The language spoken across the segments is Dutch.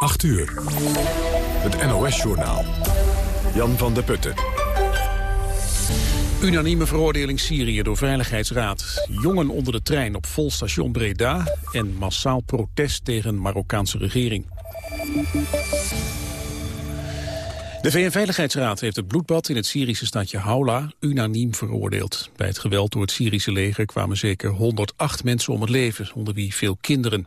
8 uur. Het NOS-journaal. Jan van der Putten. Unanieme veroordeling Syrië door Veiligheidsraad. Jongen onder de trein op vol station Breda... en massaal protest tegen Marokkaanse regering. De VN-veiligheidsraad heeft het bloedbad in het Syrische stadje Haula unaniem veroordeeld. Bij het geweld door het Syrische leger kwamen zeker 108 mensen om het leven, onder wie veel kinderen.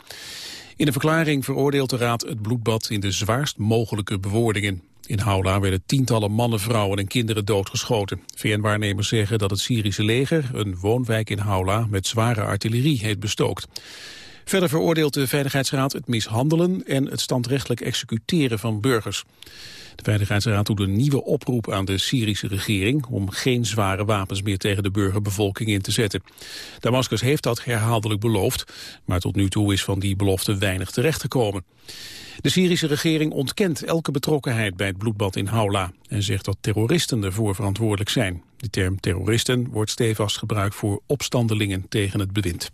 In een verklaring veroordeelt de Raad het bloedbad in de zwaarst mogelijke bewoordingen. In Haula werden tientallen mannen, vrouwen en kinderen doodgeschoten. VN-waarnemers zeggen dat het Syrische leger een woonwijk in Haula met zware artillerie heeft bestookt. Verder veroordeelt de Veiligheidsraad het mishandelen en het standrechtelijk executeren van burgers. De Veiligheidsraad doet een nieuwe oproep aan de Syrische regering om geen zware wapens meer tegen de burgerbevolking in te zetten. Damascus heeft dat herhaaldelijk beloofd, maar tot nu toe is van die belofte weinig terechtgekomen. De Syrische regering ontkent elke betrokkenheid bij het bloedbad in Haula en zegt dat terroristen ervoor verantwoordelijk zijn. De term terroristen wordt stevast gebruikt voor opstandelingen tegen het bewind.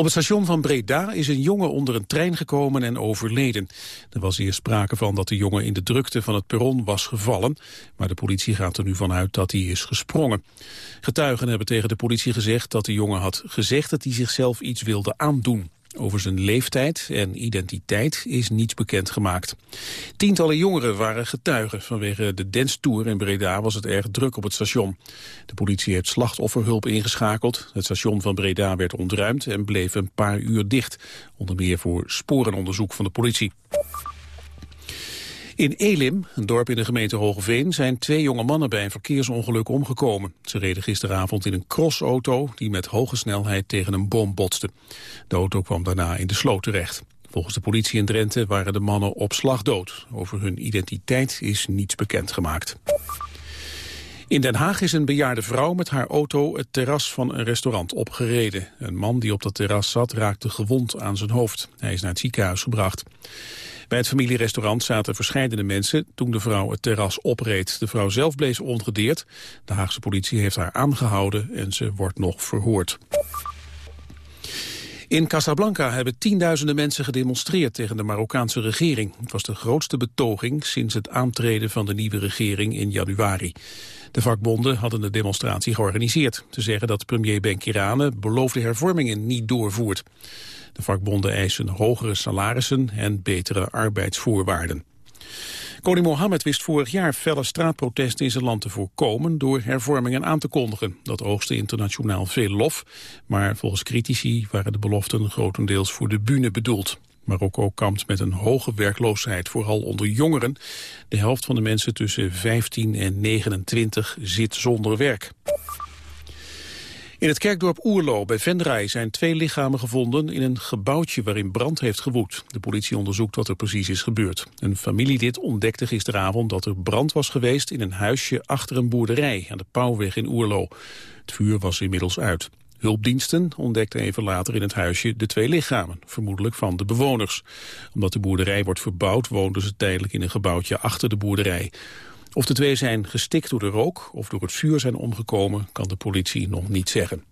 Op het station van Breda is een jongen onder een trein gekomen en overleden. Er was eerst sprake van dat de jongen in de drukte van het perron was gevallen, maar de politie gaat er nu vanuit dat hij is gesprongen. Getuigen hebben tegen de politie gezegd dat de jongen had gezegd dat hij zichzelf iets wilde aandoen. Over zijn leeftijd en identiteit is niets bekend gemaakt. Tientallen jongeren waren getuigen. Vanwege de Dance Tour in Breda was het erg druk op het station. De politie heeft slachtofferhulp ingeschakeld. Het station van Breda werd ontruimd en bleef een paar uur dicht. Onder meer voor sporenonderzoek van de politie. In Elim, een dorp in de gemeente Hogeveen, zijn twee jonge mannen bij een verkeersongeluk omgekomen. Ze reden gisteravond in een crossauto die met hoge snelheid tegen een boom botste. De auto kwam daarna in de sloot terecht. Volgens de politie in Drenthe waren de mannen op slag dood. Over hun identiteit is niets bekend gemaakt. In Den Haag is een bejaarde vrouw met haar auto het terras van een restaurant opgereden. Een man die op dat terras zat raakte gewond aan zijn hoofd. Hij is naar het ziekenhuis gebracht. Bij het familierestaurant zaten verscheidene mensen toen de vrouw het terras opreed. De vrouw zelf bleef ongedeerd. De Haagse politie heeft haar aangehouden en ze wordt nog verhoord. In Casablanca hebben tienduizenden mensen gedemonstreerd tegen de Marokkaanse regering. Het was de grootste betoging sinds het aantreden van de nieuwe regering in januari. De vakbonden hadden de demonstratie georganiseerd. Ze zeggen dat premier Benkirane beloofde hervormingen niet doorvoert. De vakbonden eisen hogere salarissen en betere arbeidsvoorwaarden. Koning Mohammed wist vorig jaar felle straatprotesten in zijn land te voorkomen door hervormingen aan te kondigen. Dat oogste internationaal veel lof, maar volgens critici waren de beloften grotendeels voor de bühne bedoeld. Marokko kampt met een hoge werkloosheid, vooral onder jongeren. De helft van de mensen tussen 15 en 29 zit zonder werk. In het kerkdorp Oerlo bij Venray zijn twee lichamen gevonden in een gebouwtje waarin brand heeft gewoed. De politie onderzoekt wat er precies is gebeurd. Een familielid ontdekte gisteravond dat er brand was geweest in een huisje achter een boerderij aan de Pauwweg in Oerlo. Het vuur was inmiddels uit. Hulpdiensten ontdekten even later in het huisje de twee lichamen, vermoedelijk van de bewoners. Omdat de boerderij wordt verbouwd woonden ze tijdelijk in een gebouwtje achter de boerderij. Of de twee zijn gestikt door de rook of door het vuur zijn omgekomen, kan de politie nog niet zeggen.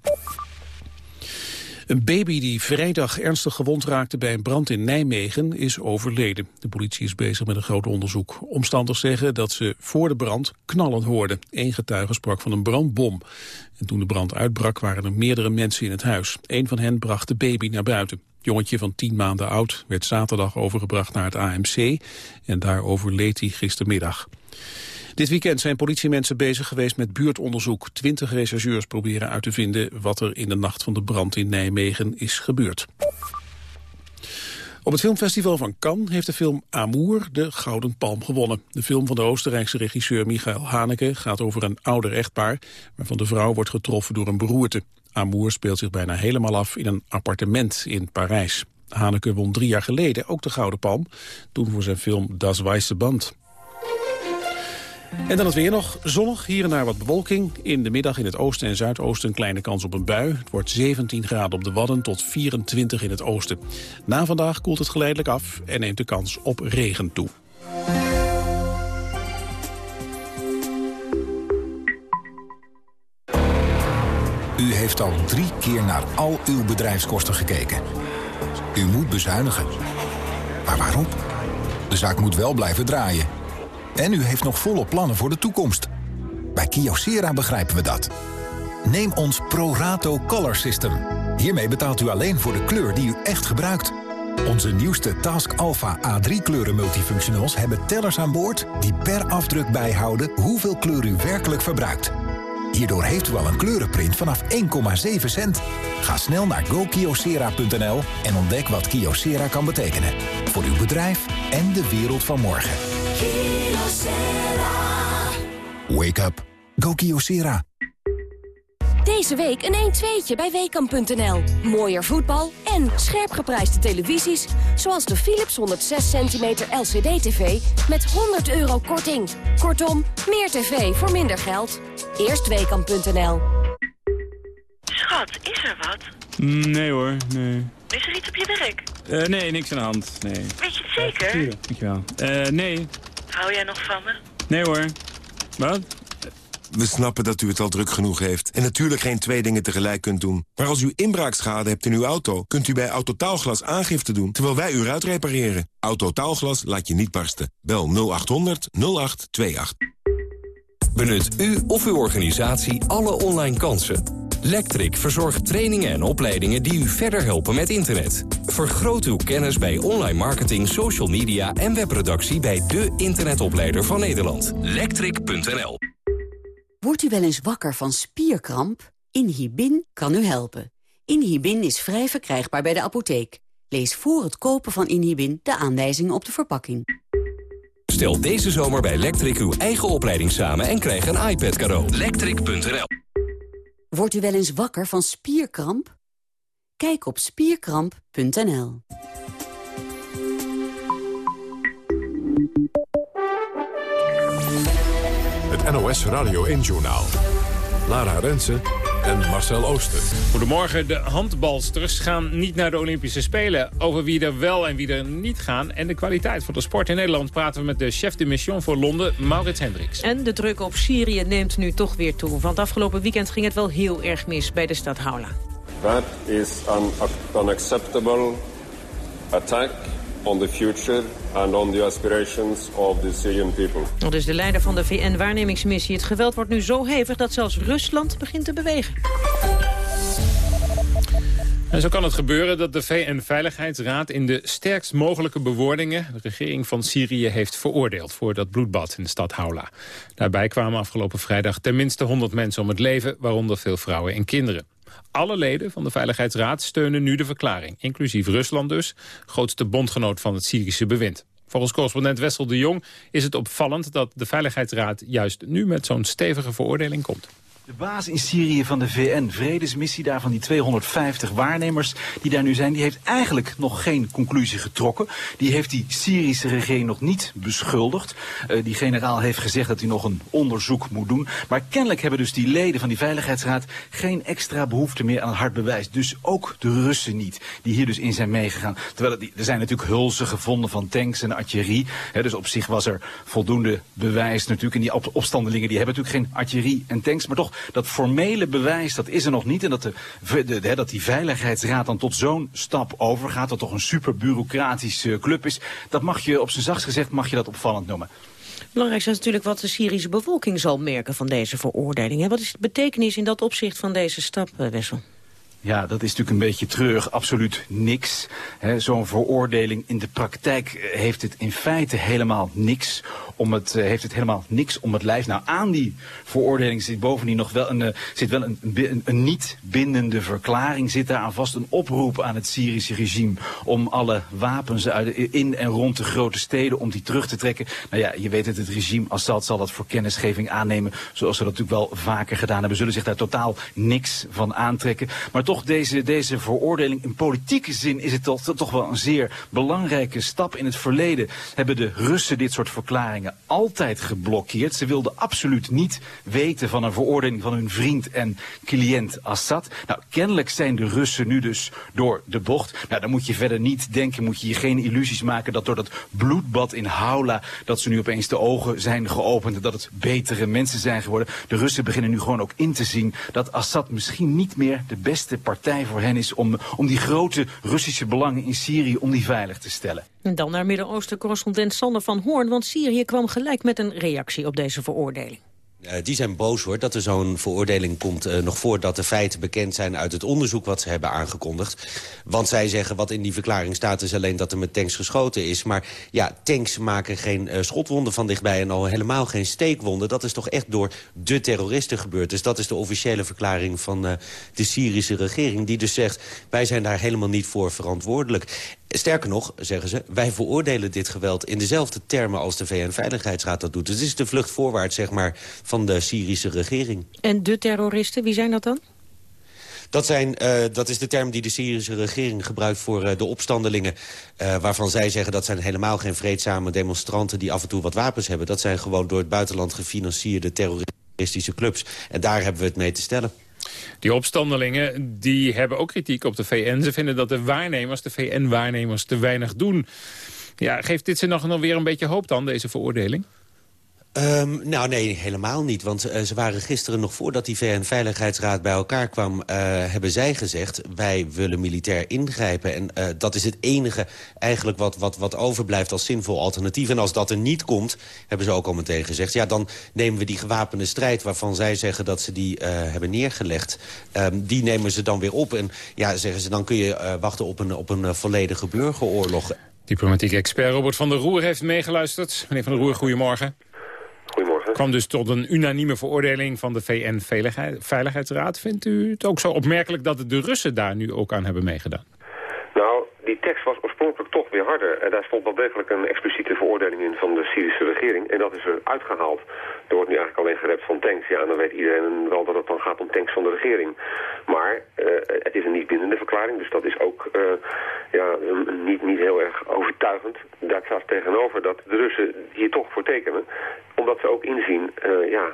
Een baby die vrijdag ernstig gewond raakte bij een brand in Nijmegen is overleden. De politie is bezig met een groot onderzoek. Omstanders zeggen dat ze voor de brand knallen hoorden. Eén getuige sprak van een brandbom. En toen de brand uitbrak waren er meerdere mensen in het huis. Een van hen bracht de baby naar buiten. Jongetje van tien maanden oud werd zaterdag overgebracht naar het AMC en daar overleed hij gistermiddag. Dit weekend zijn politiemensen bezig geweest met buurtonderzoek. Twintig rechercheurs proberen uit te vinden wat er in de nacht van de brand in Nijmegen is gebeurd. Op het filmfestival van Cannes heeft de film Amour de Gouden Palm gewonnen. De film van de Oostenrijkse regisseur Michael Haneke gaat over een ouder echtpaar... waarvan de vrouw wordt getroffen door een beroerte. Amour speelt zich bijna helemaal af in een appartement in Parijs. Haneke won drie jaar geleden ook de Gouden Palm, toen voor zijn film Das Weiße Band. En dan het weer nog. Zonnig, hier en daar wat bewolking. In de middag in het oosten en zuidoosten kleine kans op een bui. Het wordt 17 graden op de Wadden tot 24 in het oosten. Na vandaag koelt het geleidelijk af en neemt de kans op regen toe. U heeft al drie keer naar al uw bedrijfskosten gekeken. U moet bezuinigen. Maar waarom? De zaak moet wel blijven draaien. En u heeft nog volle plannen voor de toekomst. Bij Kyocera begrijpen we dat. Neem ons ProRato Color System. Hiermee betaalt u alleen voor de kleur die u echt gebruikt. Onze nieuwste Task Alpha A3 kleuren multifunctionals hebben tellers aan boord... die per afdruk bijhouden hoeveel kleur u werkelijk verbruikt. Hierdoor heeft u al een kleurenprint vanaf 1,7 cent. Ga snel naar gokiosera.nl en ontdek wat Kiosera kan betekenen. Voor uw bedrijf en de wereld van morgen. Wake up. Go Kyocera. Deze week een 1-2'tje bij Weekamp.nl. Mooier voetbal en scherp geprijsde televisies... zoals de Philips 106 cm LCD-TV met 100 euro korting. Kortom, meer tv voor minder geld. Eerst Weekamp.nl. Schat, is er wat? Nee hoor, nee. Is er iets op je werk? Uh, nee, niks aan de hand, nee. Weet je het zeker? Dankjewel. Uh, nee. Hou jij nog van me? Nee hoor. Wat? We snappen dat u het al druk genoeg heeft en natuurlijk geen twee dingen tegelijk kunt doen. Maar als u inbraakschade hebt in uw auto, kunt u bij Autotaalglas aangifte doen terwijl wij u uitrepareren. Autotaalglas laat je niet barsten. Bel 0800 0828. Benut u of uw organisatie alle online kansen. Lectric verzorgt trainingen en opleidingen die u verder helpen met internet. Vergroot uw kennis bij online marketing, social media en webproductie bij de internetopleider van Nederland. Lectric.nl Wordt u wel eens wakker van spierkramp? Inhibin kan u helpen. Inhibin is vrij verkrijgbaar bij de apotheek. Lees voor het kopen van Inhibin de aanwijzingen op de verpakking. Stel deze zomer bij Lectric uw eigen opleiding samen en krijg een iPad cadeau. Lectric.nl Wordt u wel eens wakker van spierkramp? Kijk op spierkramp.nl. Het NOS Radio 1-journaal. Lara Rensen en Marcel Ooster. Goedemorgen. De handbalsters gaan niet naar de Olympische Spelen. Over wie er wel en wie er niet gaan en de kwaliteit van de sport in Nederland... praten we met de chef de mission voor Londen, Maurits Hendricks. En de druk op Syrië neemt nu toch weer toe. Want afgelopen weekend ging het wel heel erg mis bij de stad Haula. That is an unacceptable attack on the future and on the aspirations of the Syrian people. Dat is de leider van de VN-waarnemingsmissie. Het geweld wordt nu zo hevig dat zelfs Rusland begint te bewegen. En zo kan het gebeuren dat de VN-veiligheidsraad in de sterkst mogelijke bewoordingen de regering van Syrië heeft veroordeeld voor dat bloedbad in de stad Haula. Daarbij kwamen afgelopen vrijdag tenminste 100 mensen om het leven, waaronder veel vrouwen en kinderen. Alle leden van de Veiligheidsraad steunen nu de verklaring, inclusief Rusland dus, grootste bondgenoot van het Syrische bewind. Volgens correspondent Wessel de Jong is het opvallend dat de Veiligheidsraad juist nu met zo'n stevige veroordeling komt. De baas in Syrië van de VN-vredesmissie, daarvan die 250 waarnemers die daar nu zijn, die heeft eigenlijk nog geen conclusie getrokken. Die heeft die Syrische regering nog niet beschuldigd. Uh, die generaal heeft gezegd dat hij nog een onderzoek moet doen. Maar kennelijk hebben dus die leden van die Veiligheidsraad geen extra behoefte meer aan hard bewijs. Dus ook de Russen niet, die hier dus in zijn meegegaan. Terwijl er zijn natuurlijk hulzen gevonden van tanks en artillerie. Dus op zich was er voldoende bewijs natuurlijk. En die op opstandelingen die hebben natuurlijk geen artillerie en tanks, maar toch dat formele bewijs, dat is er nog niet. En dat, de, de, dat die Veiligheidsraad dan tot zo'n stap overgaat, dat toch een super bureaucratische club is, dat mag je op zijn zachtst gezegd, mag je dat opvallend noemen. Belangrijkste is natuurlijk wat de Syrische bevolking zal merken van deze veroordeling. Wat is de betekenis in dat opzicht van deze stap, eh, Wessel? Ja, dat is natuurlijk een beetje treurig. Absoluut niks. Zo'n veroordeling in de praktijk eh, heeft het in feite helemaal niks om het, uh, heeft het helemaal niks om het lijf. Nou, aan die veroordeling zit bovendien nog wel een, uh, zit wel een, een, een, niet bindende verklaring. Zit daar aan vast een oproep aan het Syrische regime om alle wapens uit, in en rond de grote steden om die terug te trekken. Nou ja, je weet het, het regime Assad zal dat voor kennisgeving aannemen, zoals ze dat natuurlijk wel vaker gedaan hebben. Zullen zich daar totaal niks van aantrekken. Maar toch deze, deze veroordeling in politieke zin is het toch, toch wel een zeer belangrijke stap. In het verleden hebben de Russen dit soort verklaringen altijd geblokkeerd. Ze wilden absoluut niet weten van een veroordeling van hun vriend en cliënt Assad. Nou, kennelijk zijn de Russen nu dus door de bocht. Nou, dan moet je verder niet denken, moet je je geen illusies maken dat door dat bloedbad in Haula, dat ze nu opeens de ogen zijn geopend en dat het betere mensen zijn geworden. De Russen beginnen nu gewoon ook in te zien dat Assad misschien niet meer de beste partij voor hen is om, om die grote Russische belangen in Syrië, om die veilig te stellen. En dan naar Midden-Oosten-correspondent Sander van Hoorn, want Syrië kwam gelijk met een reactie op deze veroordeling. Die zijn boos hoor dat er zo'n veroordeling komt... Uh, nog voordat de feiten bekend zijn uit het onderzoek wat ze hebben aangekondigd. Want zij zeggen wat in die verklaring staat is alleen dat er met tanks geschoten is. Maar ja, tanks maken geen uh, schotwonden van dichtbij en al helemaal geen steekwonden. Dat is toch echt door de terroristen gebeurd. Dus dat is de officiële verklaring van de Syrische regering. Die dus zegt, wij zijn daar helemaal niet voor verantwoordelijk. Sterker nog, zeggen ze, wij veroordelen dit geweld in dezelfde termen als de VN-veiligheidsraad dat doet. Dus het is de vlucht voorwaarts, zeg maar, van de Syrische regering. En de terroristen, wie zijn dat dan? Dat, zijn, uh, dat is de term die de Syrische regering gebruikt voor uh, de opstandelingen... Uh, waarvan zij zeggen dat zijn helemaal geen vreedzame demonstranten... die af en toe wat wapens hebben. Dat zijn gewoon door het buitenland gefinancierde terroristische clubs. En daar hebben we het mee te stellen. Die opstandelingen die hebben ook kritiek op de VN. Ze vinden dat de waarnemers, de VN-waarnemers, te weinig doen. Ja, geeft dit ze nog, nog weer een beetje hoop dan, deze veroordeling? Um, nou, nee, helemaal niet. Want uh, ze waren gisteren nog voordat die VN-veiligheidsraad bij elkaar kwam... Uh, hebben zij gezegd, wij willen militair ingrijpen. En uh, dat is het enige eigenlijk wat, wat, wat overblijft als zinvol alternatief. En als dat er niet komt, hebben ze ook al meteen gezegd... ja, dan nemen we die gewapende strijd waarvan zij zeggen dat ze die hebben neergelegd... Um, die nemen ze dan weer op. En ja, zeggen ze, dan kun je wachten op een, op een volledige burgeroorlog. Diplomatiek expert Robert van der Roer heeft meegeluisterd. Meneer van der Roer, goedemorgen. Kwam dus tot een unanieme veroordeling van de VN-veiligheidsraad. Vindt u het ook zo opmerkelijk dat de Russen daar nu ook aan hebben meegedaan? Nou, die tekst was oorspronkelijk toch weer harder. En daar stond wel degelijk een expliciete veroordeling in van de Syrische regering. En dat is er uitgehaald. Er wordt nu eigenlijk alleen gerept van tanks. Ja, dan weet iedereen wel dat het dan gaat om tanks van de regering. Maar uh, het is een niet bindende verklaring. Dus dat is ook uh, ja, niet, niet heel erg overtuigend. Daar staat tegenover dat de Russen hier toch voor tekenen. Omdat ze ook inzien, uh, ja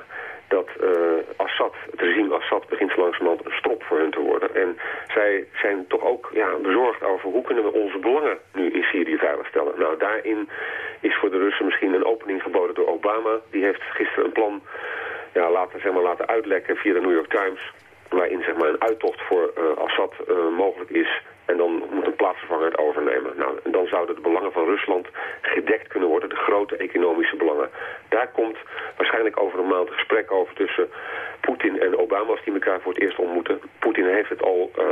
dat uh, Assad, het regime Assad begint langzamerhand een strop voor hun te worden. En zij zijn toch ook ja, bezorgd over hoe kunnen we onze belangen nu in Syrië veiligstellen. Nou, daarin is voor de Russen misschien een opening geboden door Obama. Die heeft gisteren een plan ja, laten, zeg maar, laten uitlekken via de New York Times waarin zeg maar, een uittocht voor uh, Assad uh, mogelijk is. En dan moet een plaatsvervanger het overnemen. Nou, en dan zouden de belangen van Rusland gedekt kunnen worden, de grote economische belangen. Daar komt waarschijnlijk over een maand een gesprek over tussen Poetin en Obama als die elkaar voor het eerst ontmoeten. Poetin heeft het al, uh,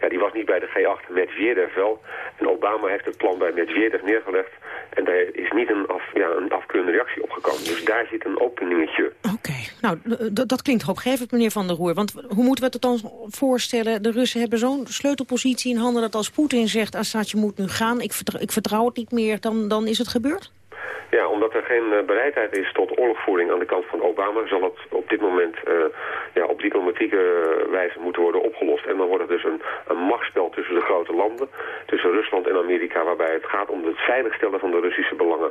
ja, die was niet bij de G8, Medvedev wel. En Obama heeft het plan bij Medvedev neergelegd. En daar is niet een, af, ja, een afkeurende reactie op gekomen. Dus daar zit een openingetje. Oké, nou, dat klinkt hoopgevend, meneer Van der Roer. Want hoe moeten we het dan voorstellen? De Russen hebben zo'n sleutelpositie handen dat als Poetin zegt... Assad, je moet nu gaan, ik vertrouw, ik vertrouw het niet meer, dan, dan is het gebeurd? Ja, omdat er geen uh, bereidheid is tot oorlogvoering aan de kant van Obama... zal het op dit moment uh, ja, op diplomatieke wijze moeten worden opgelost. En dan wordt het dus een, een machtsspel tussen de grote landen... tussen Rusland en Amerika... waarbij het gaat om het veiligstellen van de Russische belangen.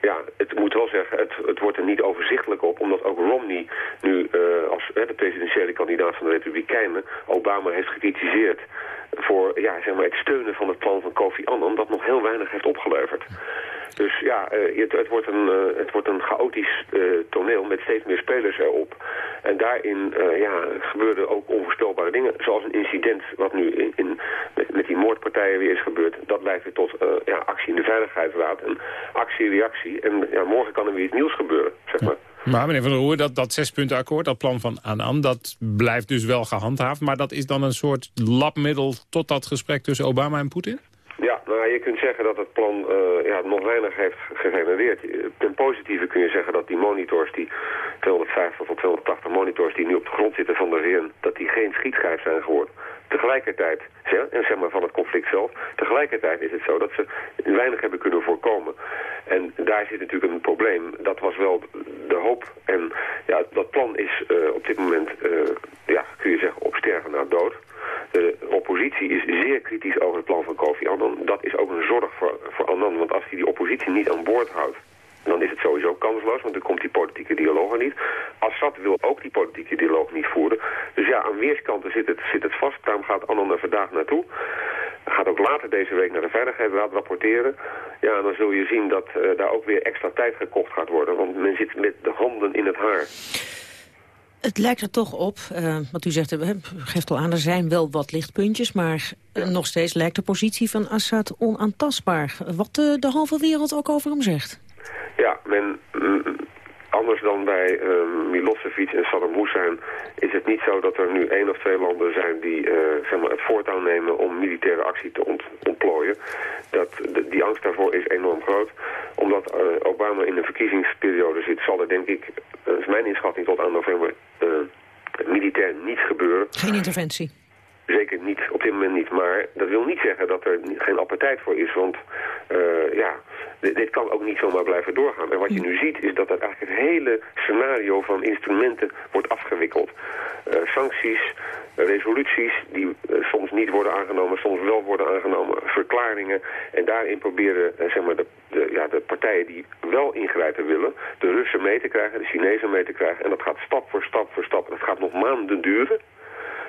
Ja, het moet wel zeggen, het, het wordt er niet overzichtelijk op... omdat ook Romney nu als de presidentiële kandidaat van de Republikeinen... Obama heeft gekritiseerd voor ja, zeg maar, het steunen van het plan van Kofi Annan... dat nog heel weinig heeft opgeleverd. Dus ja, uh, het, het, wordt een, uh, het wordt een chaotisch uh, toneel met steeds meer spelers erop. En daarin ja, gebeuren ook onvoorspelbare dingen. Zoals een incident wat nu in, in met, met, die moordpartijen weer is gebeurd. Dat leidt weer tot ja, actie in de Veiligheidsraad. En actie, reactie. En ja, morgen kan er weer iets nieuws gebeuren, zeg maar. Maar meneer Van der Roer, dat, dat zespuntenakkoord, dat plan van Annan... dat blijft dus wel gehandhaafd. Maar dat is dan een soort labmiddel tot dat gesprek tussen Obama en Poetin? Ja, nou, je kunt zeggen dat het plan uh, ja, nog weinig heeft gegenereerd. Ten positieve kun je zeggen dat die monitors, die 250 tot 280 monitors die nu op de grond zitten van de VN, dat die geen schietschijf zijn geworden. Tegelijkertijd, en zeg maar van het conflict zelf, tegelijkertijd is het zo dat ze weinig hebben kunnen voorkomen. En daar zit natuurlijk een probleem. Dat was wel de hoop. En ja, dat plan is uh, op dit moment, uh, ja, kun je zeggen, op sterven na dood. De oppositie is zeer kritisch over het plan van Kofi Annan. Dat is ook een zorg voor, voor Annan, want als hij die oppositie niet aan boord houdt, dan is het sowieso kansloos, want dan komt die politieke dialoog er niet. Assad wil ook die politieke dialoog niet voeren. Dus ja, aan weerskanten zit het, zit het vast. Daarom gaat Annan er vandaag naartoe. Gaat ook later deze week naar de Veiligheidsraad rapporteren. Ja, en dan zul je zien dat uh, daar ook weer extra tijd gekocht gaat worden. Want men zit met de handen in het haar. Het lijkt er toch op, uh, wat u zegt, u geeft al aan, er zijn wel wat lichtpuntjes... maar uh, nog steeds lijkt de positie van Assad onaantastbaar. Wat de halve wereld ook over hem zegt. Ja, men, mm, anders dan bij Milosevic en Saddam Hussein... is het niet zo dat er nu één of twee landen zijn die zeg maar het voortouw nemen... om militaire actie te ont ontplooien. Dat, de, die angst daarvoor is enorm groot. Omdat Obama in een verkiezingsperiode zit, zal er denk ik... dat is mijn inschatting tot aan november militair niet gebeuren. Geen interventie? Zeker niet, op dit moment niet. Maar dat wil niet zeggen dat er geen appetijt voor is. Want uh, ja, dit, dit, kan ook niet zomaar blijven doorgaan. En wat je nu ziet is dat er eigenlijk het hele scenario van instrumenten wordt afgewikkeld. Uh, sancties, resoluties die uh, soms niet worden aangenomen, soms wel worden aangenomen, verklaringen. En daarin proberen zeg maar de, de, ja, de partijen die wel ingrijpen willen, de Russen mee te krijgen, de Chinezen mee te krijgen. En dat gaat stap voor stap voor stap. Dat gaat nog maanden duren.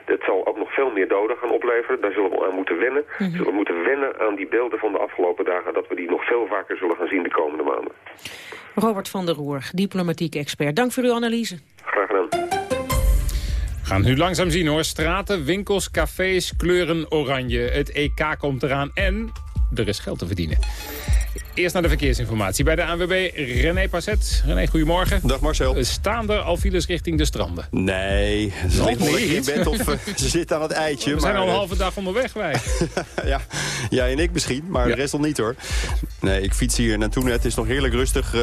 Dat zal ook nog veel meer doden gaan opleveren. Daar zullen we aan moeten wennen. Mm -hmm. Zullen we moeten wennen aan die beelden van de afgelopen dagen... dat we die nog veel vaker zullen gaan zien de komende maanden. Robert van der Roer, diplomatiek expert. Dank voor uw analyse. Graag gedaan. We gaan nu langzaam zien hoor. Straten, winkels, cafés, kleuren oranje. Het EK komt eraan en er is geld te verdienen. Eerst naar de verkeersinformatie bij de ANWB René Passet. René, goedemorgen. Dag Marcel. Staan er al files richting de stranden? Nee, ze ligt nog in bed of uh, ze zit aan het eitje. We maar, zijn al een halve dag onderweg wij. ja, jij en ik misschien, maar ja. de rest nog niet hoor. Nee, ik fiets hier naartoe net. Het is nog heerlijk rustig uh,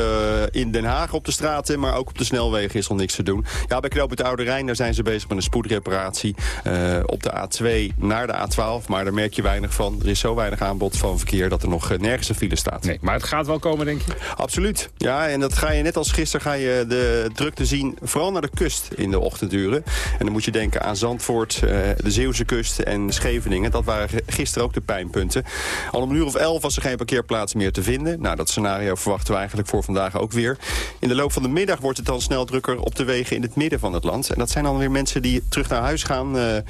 in Den Haag op de straten, maar ook op de snelwegen is nog niks te doen. Ja, bij Knoop het Oude Rijn, daar zijn ze bezig met een spoedreparatie uh, op de A2 naar de A12. Maar daar merk je weinig van. Er is zo weinig aanbod van verkeer dat er nog nergens een file staat. Nee, maar het gaat wel komen, denk je? Absoluut. Ja, en dat ga je net als gisteren ga je de drukte zien, vooral naar de kust in de ochtenduren. En dan moet je denken aan Zandvoort, uh, de Zeeuwse kust en Scheveningen. Dat waren gisteren ook de pijnpunten. Al om een uur of elf was er geen parkeerplaats meer te vinden. Nou, dat scenario verwachten we eigenlijk voor vandaag ook weer. In de loop van de middag wordt het dan snel drukker op de wegen in het midden van het land. En dat zijn dan weer mensen die terug naar huis gaan, uh, uh,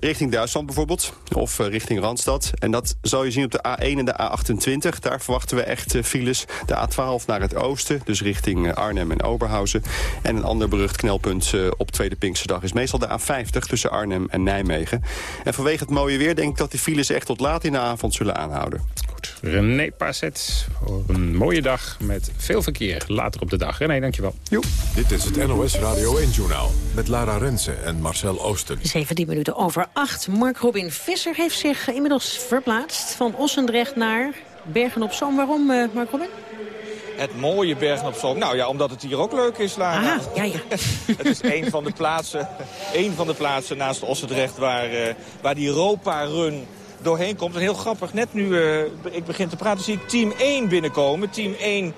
richting Duitsland bijvoorbeeld. Of richting Randstad. En dat zal je zien op de A1 en de A28. Daar verwachten we echt files. De A12 naar het oosten, dus richting Arnhem en Oberhausen. En een ander berucht knelpunt op Tweede Pinksterdag is meestal de A50 tussen Arnhem en Nijmegen. En vanwege het mooie weer denk ik dat die files echt tot laat in de avond zullen aanhouden. Goed, René Passet voor een mooie dag met veel verkeer later op de dag. René, dankjewel. Jo. Dit is het NOS Radio 1-journaal met Lara Rensen en Marcel Oosten. 17 minuten over 8. Mark Robin Visser heeft zich inmiddels verplaatst van Ossendrecht naar Bergen op Zoom. Waarom, uh, Mark Robin? Het mooie Bergen op Zoom. Nou ja, omdat het hier ook leuk is, Lara. Aha, ja, ja. het is een van de plaatsen, een van de plaatsen naast Ossendrecht waar, uh, waar die Europa-run doorheen komt. En heel grappig, net nu uh, ik begin te praten, zie ik team 1 binnenkomen. Team 1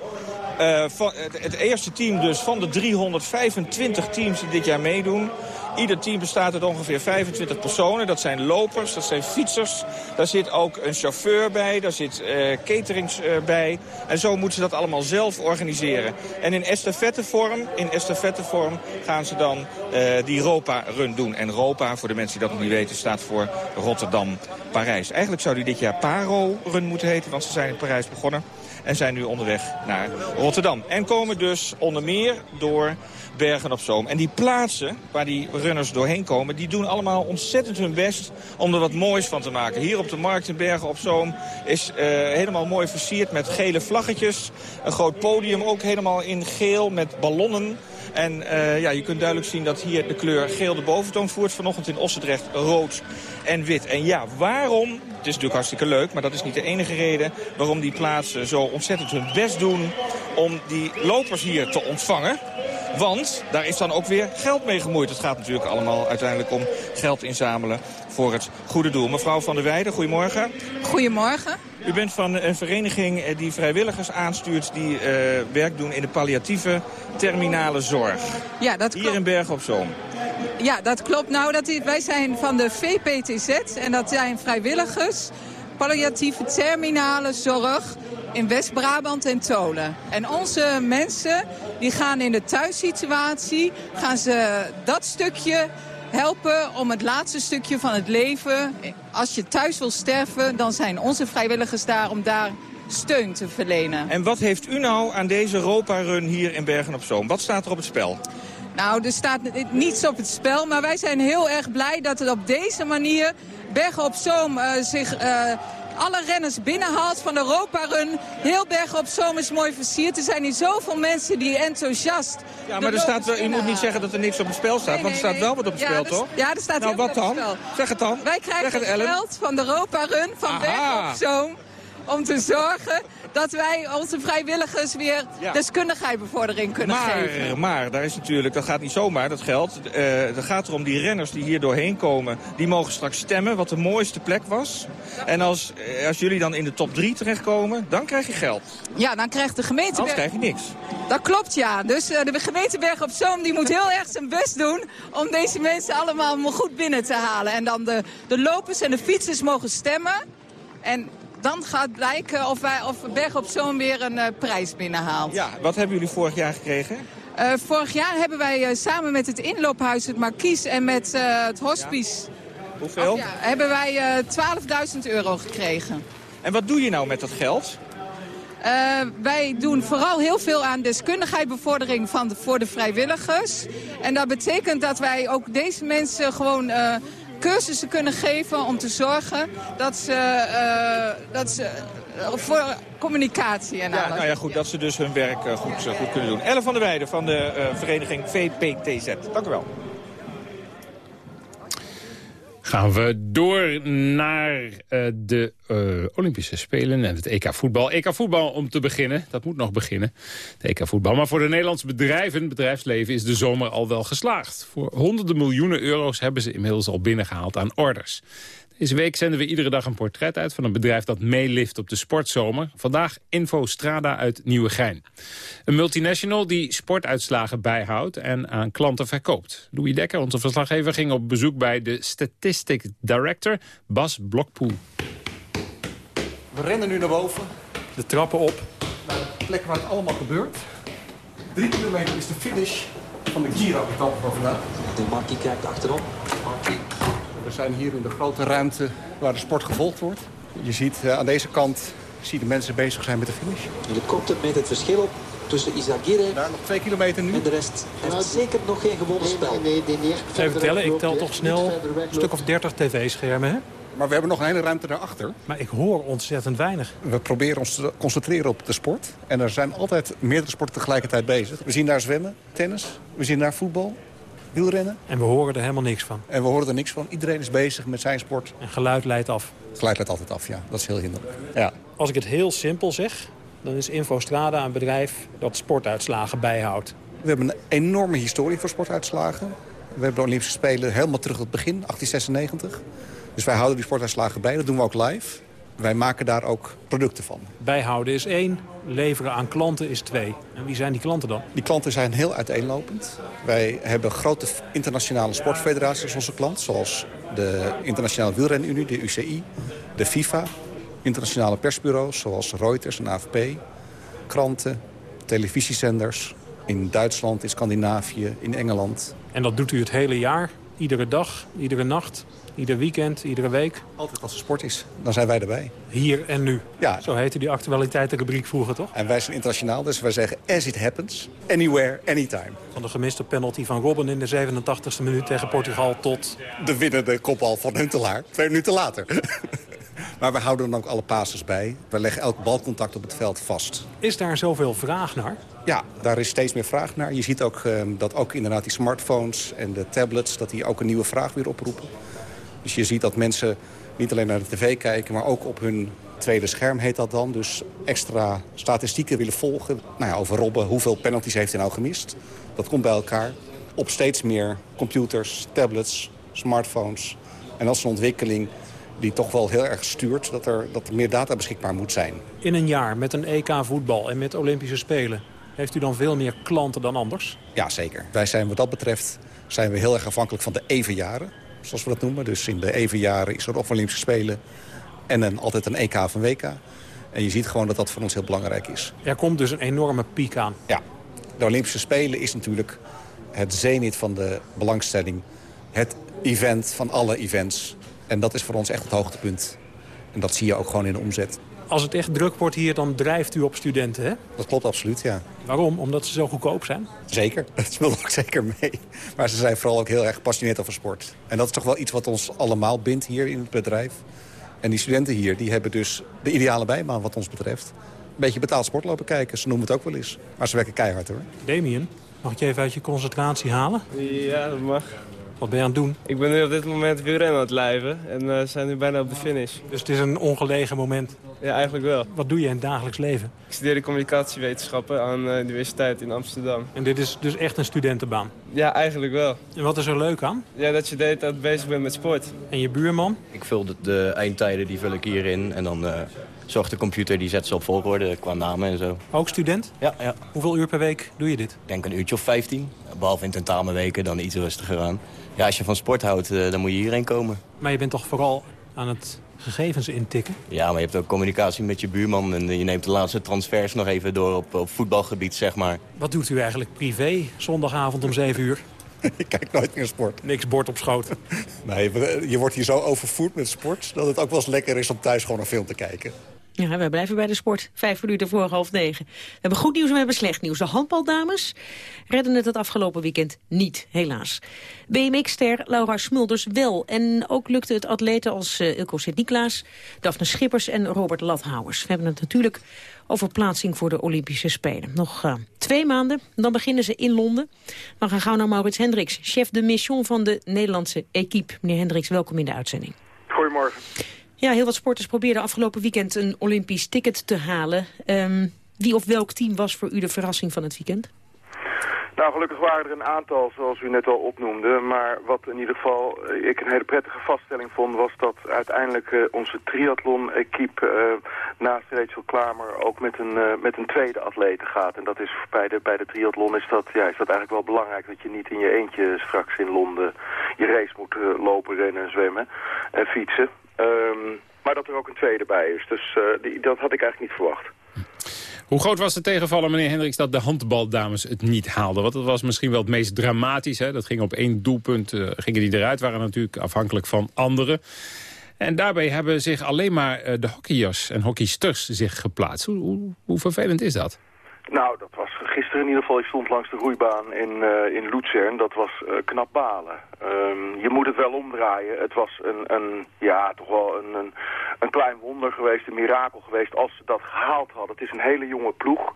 Uh, van, het, het, eerste team dus van de 325 teams die dit jaar meedoen. Ieder team bestaat uit ongeveer 25 personen. Dat zijn lopers, dat zijn fietsers. Daar zit ook een chauffeur bij, daar zit uh, caterings uh, bij. En zo moeten ze dat allemaal zelf organiseren. En in estafettevorm, in estafettevorm gaan ze dan uh, die Ropa-run doen. En Ropa, voor de mensen die dat nog niet weten, staat voor Rotterdam-Parijs. Eigenlijk zou die dit jaar Paro-run moeten heten, want ze zijn in Parijs begonnen. En zijn nu onderweg naar Rotterdam. En komen dus onder meer door Bergen op Zoom. En die plaatsen waar die runners doorheen komen... die doen allemaal ontzettend hun best om er wat moois van te maken. Hier op de markt in Bergen op Zoom is uh, helemaal mooi versierd met gele vlaggetjes. Een groot podium ook helemaal in geel met ballonnen. En uh, ja, je kunt duidelijk zien dat hier de kleur geel de boventoon voert. Vanochtend in Ossendrecht rood en wit. En ja, waarom? Het is natuurlijk hartstikke leuk, maar dat is niet de enige reden... waarom die plaatsen zo ontzettend hun best doen om die lopers hier te ontvangen. Want daar is dan ook weer geld mee gemoeid. Het gaat natuurlijk allemaal uiteindelijk om geld inzamelen voor het goede doel. Mevrouw Van der Weijden, goedemorgen. Goedemorgen. U bent van een vereniging die vrijwilligers aanstuurt... die uh, werk doen in de palliatieve terminale zorg. Ja, dat Hier in Bergen op Zoom. Ja, dat klopt. Nou, dat is, wij zijn van de VPTZ en dat zijn vrijwilligers... palliatieve terminale zorg in West-Brabant en Tolen. En onze mensen die gaan in de thuissituatie... gaan ze dat stukje helpen om het laatste stukje van het leven... als je thuis wil sterven, dan zijn onze vrijwilligers daar om daar steun te verlenen. En wat heeft u nou aan deze Europa-run hier in Bergen op Zoom? Wat staat er op het spel? Nou, er staat niets op het spel, maar wij zijn heel erg blij dat het op deze manier Bergen op Zoom uh, zich... Uh, alle renners binnenhaalt van de Europa Run. Heel Bergen op Zoom is mooi versierd. Er zijn hier zoveel mensen die enthousiast... Ja, maar er staat, u moet niet zeggen dat er niks op het spel staat. Nee, want er staat wel wat op het ja, spel, toch? Ja, er staat nou, heel wat dan? Zeg het dan. Wij krijgen het, geld van de Europa Run van Aha. Bergen op Zoom om te zorgen dat wij onze vrijwilligers weer Ja. deskundigheidbevordering kunnen maar, geven. maar, daar is natuurlijk, dat gaat niet zomaar, dat geld. Eh het gaat erom, die renners die hier doorheen komen, die mogen straks stemmen wat de mooiste plek was. En als, eh, als jullie dan in de top 3 terechtkomen, dan krijg je geld. Ja, dan krijgt de gemeente... Anders krijg je niks. Dat klopt, ja. Dus eh, de gemeente Bergen op Zoom die moet heel erg zijn best doen... om deze mensen allemaal goed binnen te halen. En dan de, de lopers en de fietsers mogen stemmen. En dan gaat blijken of, wij, of Bergen op Zoom weer een eh, prijs binnenhaalt. Ja, wat hebben jullie vorig jaar gekregen? Eh, vorig jaar hebben wij eh, samen met het inloophuis, het Markies en met het hospice... Hoeveel? Ja, hebben wij eh 12.000 euro gekregen. En wat doe je nou met dat geld? Wij doen vooral heel veel aan deskundigheidbevordering van de, voor de vrijwilligers. En dat betekent dat wij ook deze mensen gewoon cursussen kunnen geven om te zorgen dat ze, eh, dat ze eh, voor communicatie en Ja, alles. nou ja, goed, dat ze dus hun werk eh, goed, goed kunnen doen. Ellen van der Weijden van de vereniging VPTZ. Dank u wel. Gaan we door naar eh, de eh, Olympische Spelen en het EK voetbal. EK voetbal om te beginnen, dat moet nog beginnen. Het EK voetbal. Maar voor de Nederlandse bedrijven, bedrijfsleven, is de zomer al wel geslaagd. Voor honderden miljoenen euro's hebben ze inmiddels al binnengehaald aan orders. Deze week zenden we iedere dag een portret uit van een bedrijf dat meelift op de sportzomer. Vandaag Info Strada uit Nieuwegein. Een multinational die sportuitslagen bijhoudt en aan klanten verkoopt. Louis Dekker, onze verslaggever, ging op bezoek bij de Statistic Director Bas Blokpoel. We rennen nu naar boven, de trappen op, naar de plek waar het allemaal gebeurt. Drie kilometer is de finish van de Giro-etappe van vandaag. De Markie kijkt achterop. We zijn hier in de grote ruimte waar de sport gevolgd wordt. Je ziet eh, aan deze kant zie je de mensen bezig zijn met de finish. Helikopter met het verschil op tussen Isagire Daar nog twee kilometer nu. en de rest. heeft zeker nog geen gewonnen spel. Even tellen, ik tel toch snel een stuk of 30 tv-schermen. hè? Maar we hebben nog een hele ruimte daarachter. Maar ik hoor ontzettend weinig. We proberen ons te concentreren op de sport. En er zijn altijd meerdere sporten tegelijkertijd bezig. We zien daar zwemmen, tennis, we zien daar voetbal, wielrennen. En we horen er helemaal niks van. En we horen er niks van. Iedereen is bezig met zijn sport. En geluid leidt af. Geluid leidt altijd af, ja. Dat is heel hinderlijk. Ja. Als ik het heel simpel zeg, dan is Infostrada een bedrijf dat sportuitslagen bijhoudt. We hebben een enorme historie voor sportuitslagen. We hebben de Olympische Spelen helemaal terug op het begin, 1896. Dus wij houden die sportuitslagen bij. Dat doen we ook live. Wij maken daar ook producten van. Bijhouden is één, leveren aan klanten is twee. En wie zijn die klanten dan? Die klanten zijn heel uiteenlopend. Wij hebben grote internationale sportfederaties als onze klant. Zoals de Internationale Wielrenunie, de UCI, de FIFA. Internationale persbureaus zoals Reuters en AFP. Kranten, televisiezenders. In Duitsland, in Scandinavië, in Engeland. En dat doet u het hele jaar, iedere dag, iedere nacht, ieder weekend, iedere week? Altijd als er sport is, dan zijn wij erbij. Hier en nu? Ja. Zo heette die actualiteitenrubriek vroeger, toch? En wij zijn internationaal, dus wij zeggen as it happens, anywhere, anytime. Van de gemiste penalty van Robben in de 87e minuut tegen Portugal tot... De winnende kopbal van Huntelaar, twee minuten later. maar we houden dan ook alle passes bij. We leggen elk balcontact op het veld vast. Is daar zoveel vraag naar? Ja, daar is steeds meer vraag naar. Je ziet ook eh, dat ook inderdaad die smartphones en de tablets... dat die ook een nieuwe vraag weer oproepen. Dus je ziet dat mensen niet alleen naar de tv kijken... maar ook op hun tweede scherm heet dat dan. Dus extra statistieken willen volgen. Nou ja, over Robben, hoeveel penalties heeft hij nou gemist? Dat komt bij elkaar. Op steeds meer computers, tablets, smartphones. En dat is een ontwikkeling die toch wel heel erg stuurt... dat er, dat er meer data beschikbaar moet zijn. In een jaar met een EK voetbal en met Olympische Spelen... heeft u dan veel meer klanten dan anders? Ja, zeker. Wij zijn wat dat betreft zijn we heel erg afhankelijk van de evenjaren. Zoals we dat noemen. Dus in de evenjaren is er of Olympische Spelen... en een, altijd een EK een WK. En je ziet gewoon dat dat voor ons heel belangrijk is. Er komt dus een enorme piek aan. Ja. De Olympische Spelen is natuurlijk het zenit van de belangstelling. Het event van alle events. En dat is voor ons echt het hoogtepunt. En dat zie je ook gewoon in de omzet. Als het echt druk wordt hier, dan drijft u op studenten, hè? Dat klopt absoluut, ja. Waarom? Omdat ze zo goedkoop zijn? Zeker, dat speelt ook zeker mee. Maar ze zijn vooral ook heel erg gepassioneerd over sport. En dat is toch wel iets wat ons allemaal bindt hier in het bedrijf. En die studenten hier, die hebben dus de ideale bijbaan wat ons betreft. Een beetje betaald sport lopen kijken, ze noemen het ook wel eens. Maar ze werken keihard hoor. Damien, mag ik je even uit je concentratie halen? Ja, dat mag. Wat ben je aan het doen? Ik ben nu op dit moment wielrennen aan het lijven en we zijn nu bijna op de finish. Dus het is een ongelegen moment? Ja, eigenlijk wel. Wat doe je in het dagelijks leven? Ik studeer communicatiewetenschappen aan de Universiteit in Amsterdam. En dit is dus echt een studentenbaan? Ja, eigenlijk wel. En wat is er leuk aan? Ja, dat je de hele tijd bezig bent met sport. En je buurman? Ik vul de, de eindtijden, die vul ik hierin. En dan uh, zorgt de computer, die zet ze op volgorde qua namen en zo. Ook student? Ja, ja. Hoeveel uur per week doe je dit? Ik denk een uurtje of 15. Behalve in tentamenweken, dan iets rustiger aan. Ja, als je van sport houdt, uh, dan moet je hierheen komen. Maar je bent toch vooral aan het gegevens intikken? Ja, maar je hebt ook communicatie met je buurman... en je neemt de laatste transfers nog even door op, op voetbalgebied, zeg maar. Wat doet u eigenlijk privé zondagavond om 7 uur? Ik kijk nooit meer sport. Niks bord op schoot. nee, je wordt hier zo overvoerd met sport... dat het ook wel eens lekker is om thuis gewoon een film te kijken. Ja, wij blijven bij de sport. Vijf minuten voor half negen. We hebben goed nieuws en we hebben slecht nieuws. De handbaldames redden het het afgelopen weekend niet, helaas. BMX-ster Laura Smulders wel. En ook lukte het atleten als uh, Ilko Sint-Niklaas, Daphne Schippers en Robert Lathouwers. We hebben het natuurlijk over plaatsing voor de Olympische Spelen. Nog uh, twee maanden, dan beginnen ze in Londen. We gaan gauw naar Maurits Hendricks, chef de mission van de Nederlandse equipe. Meneer Hendricks, welkom in de uitzending. Goedemorgen. Ja, heel wat sporters probeerden afgelopen weekend een Olympisch ticket te halen. Um, wie of welk team was voor u de verrassing van het weekend? Nou, gelukkig waren er een aantal, zoals u net al opnoemde. Maar wat in ieder geval uh, ik een hele prettige vaststelling vond... was dat uiteindelijk uh, onze triathlon-equipe uh, naast Rachel Klamer... ook met een, met een tweede atlete gaat. En dat is bij de, bij de triathlon is dat, ja, is dat eigenlijk wel belangrijk... dat je niet in je eentje straks in Londen je race moet lopen, rennen en zwemmen en fietsen. Um, maar dat er ook een tweede bij is. Dus die, dat had ik eigenlijk niet verwacht. Hoe groot was de tegenvaller, meneer Hendricks, dat de handbaldames het niet haalden? Want dat was misschien wel het meest dramatisch. Hè? Dat ging op één doelpunt, uh, gingen die eruit, waren natuurlijk afhankelijk van anderen. En daarbij hebben zich alleen maar uh, de hockeyers en hockeysters zich geplaatst. Hoe, hoe vervelend is dat? Nou, dat was gisteren in ieder geval. Ik stond langs de roeibaan in, uh, in Luzern. Dat was uh, knap balen. Um, je moet het wel omdraaien. Het was een, een ja, toch wel een, een, een klein wonder geweest, een mirakel geweest als ze dat gehaald hadden. Het is een hele jonge ploeg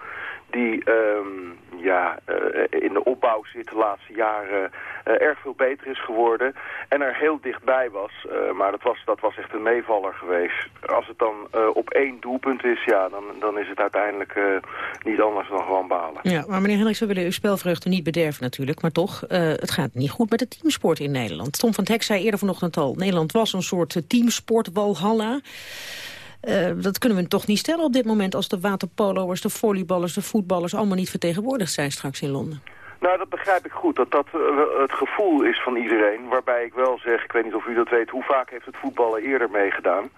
die um, ja, uh, in de opbouw zit de laatste jaren uh, erg veel beter is geworden en er heel dichtbij was. Uh, maar dat was, dat was echt een meevaller geweest. Als het dan op één doelpunt is, ja, dan, dan is het uiteindelijk niet anders dan gewoon balen. Ja, maar meneer Hendricks, we willen uw spelvreugde niet bederven natuurlijk, maar toch, het gaat niet goed met de teamsport in Nederland. Tom van Hek zei eerder vanochtend al, Nederland was een soort teamsport walhalla. Uh, dat kunnen we toch niet stellen op dit moment... als de waterpolo'ers, de volleyballers, de voetballers... allemaal niet vertegenwoordigd zijn straks in Londen. Nou, dat begrijp ik goed. Dat dat uh, het gevoel is van iedereen. Waarbij ik wel zeg, ik weet niet of u dat weet... hoe vaak heeft het voetballen eerder meegedaan?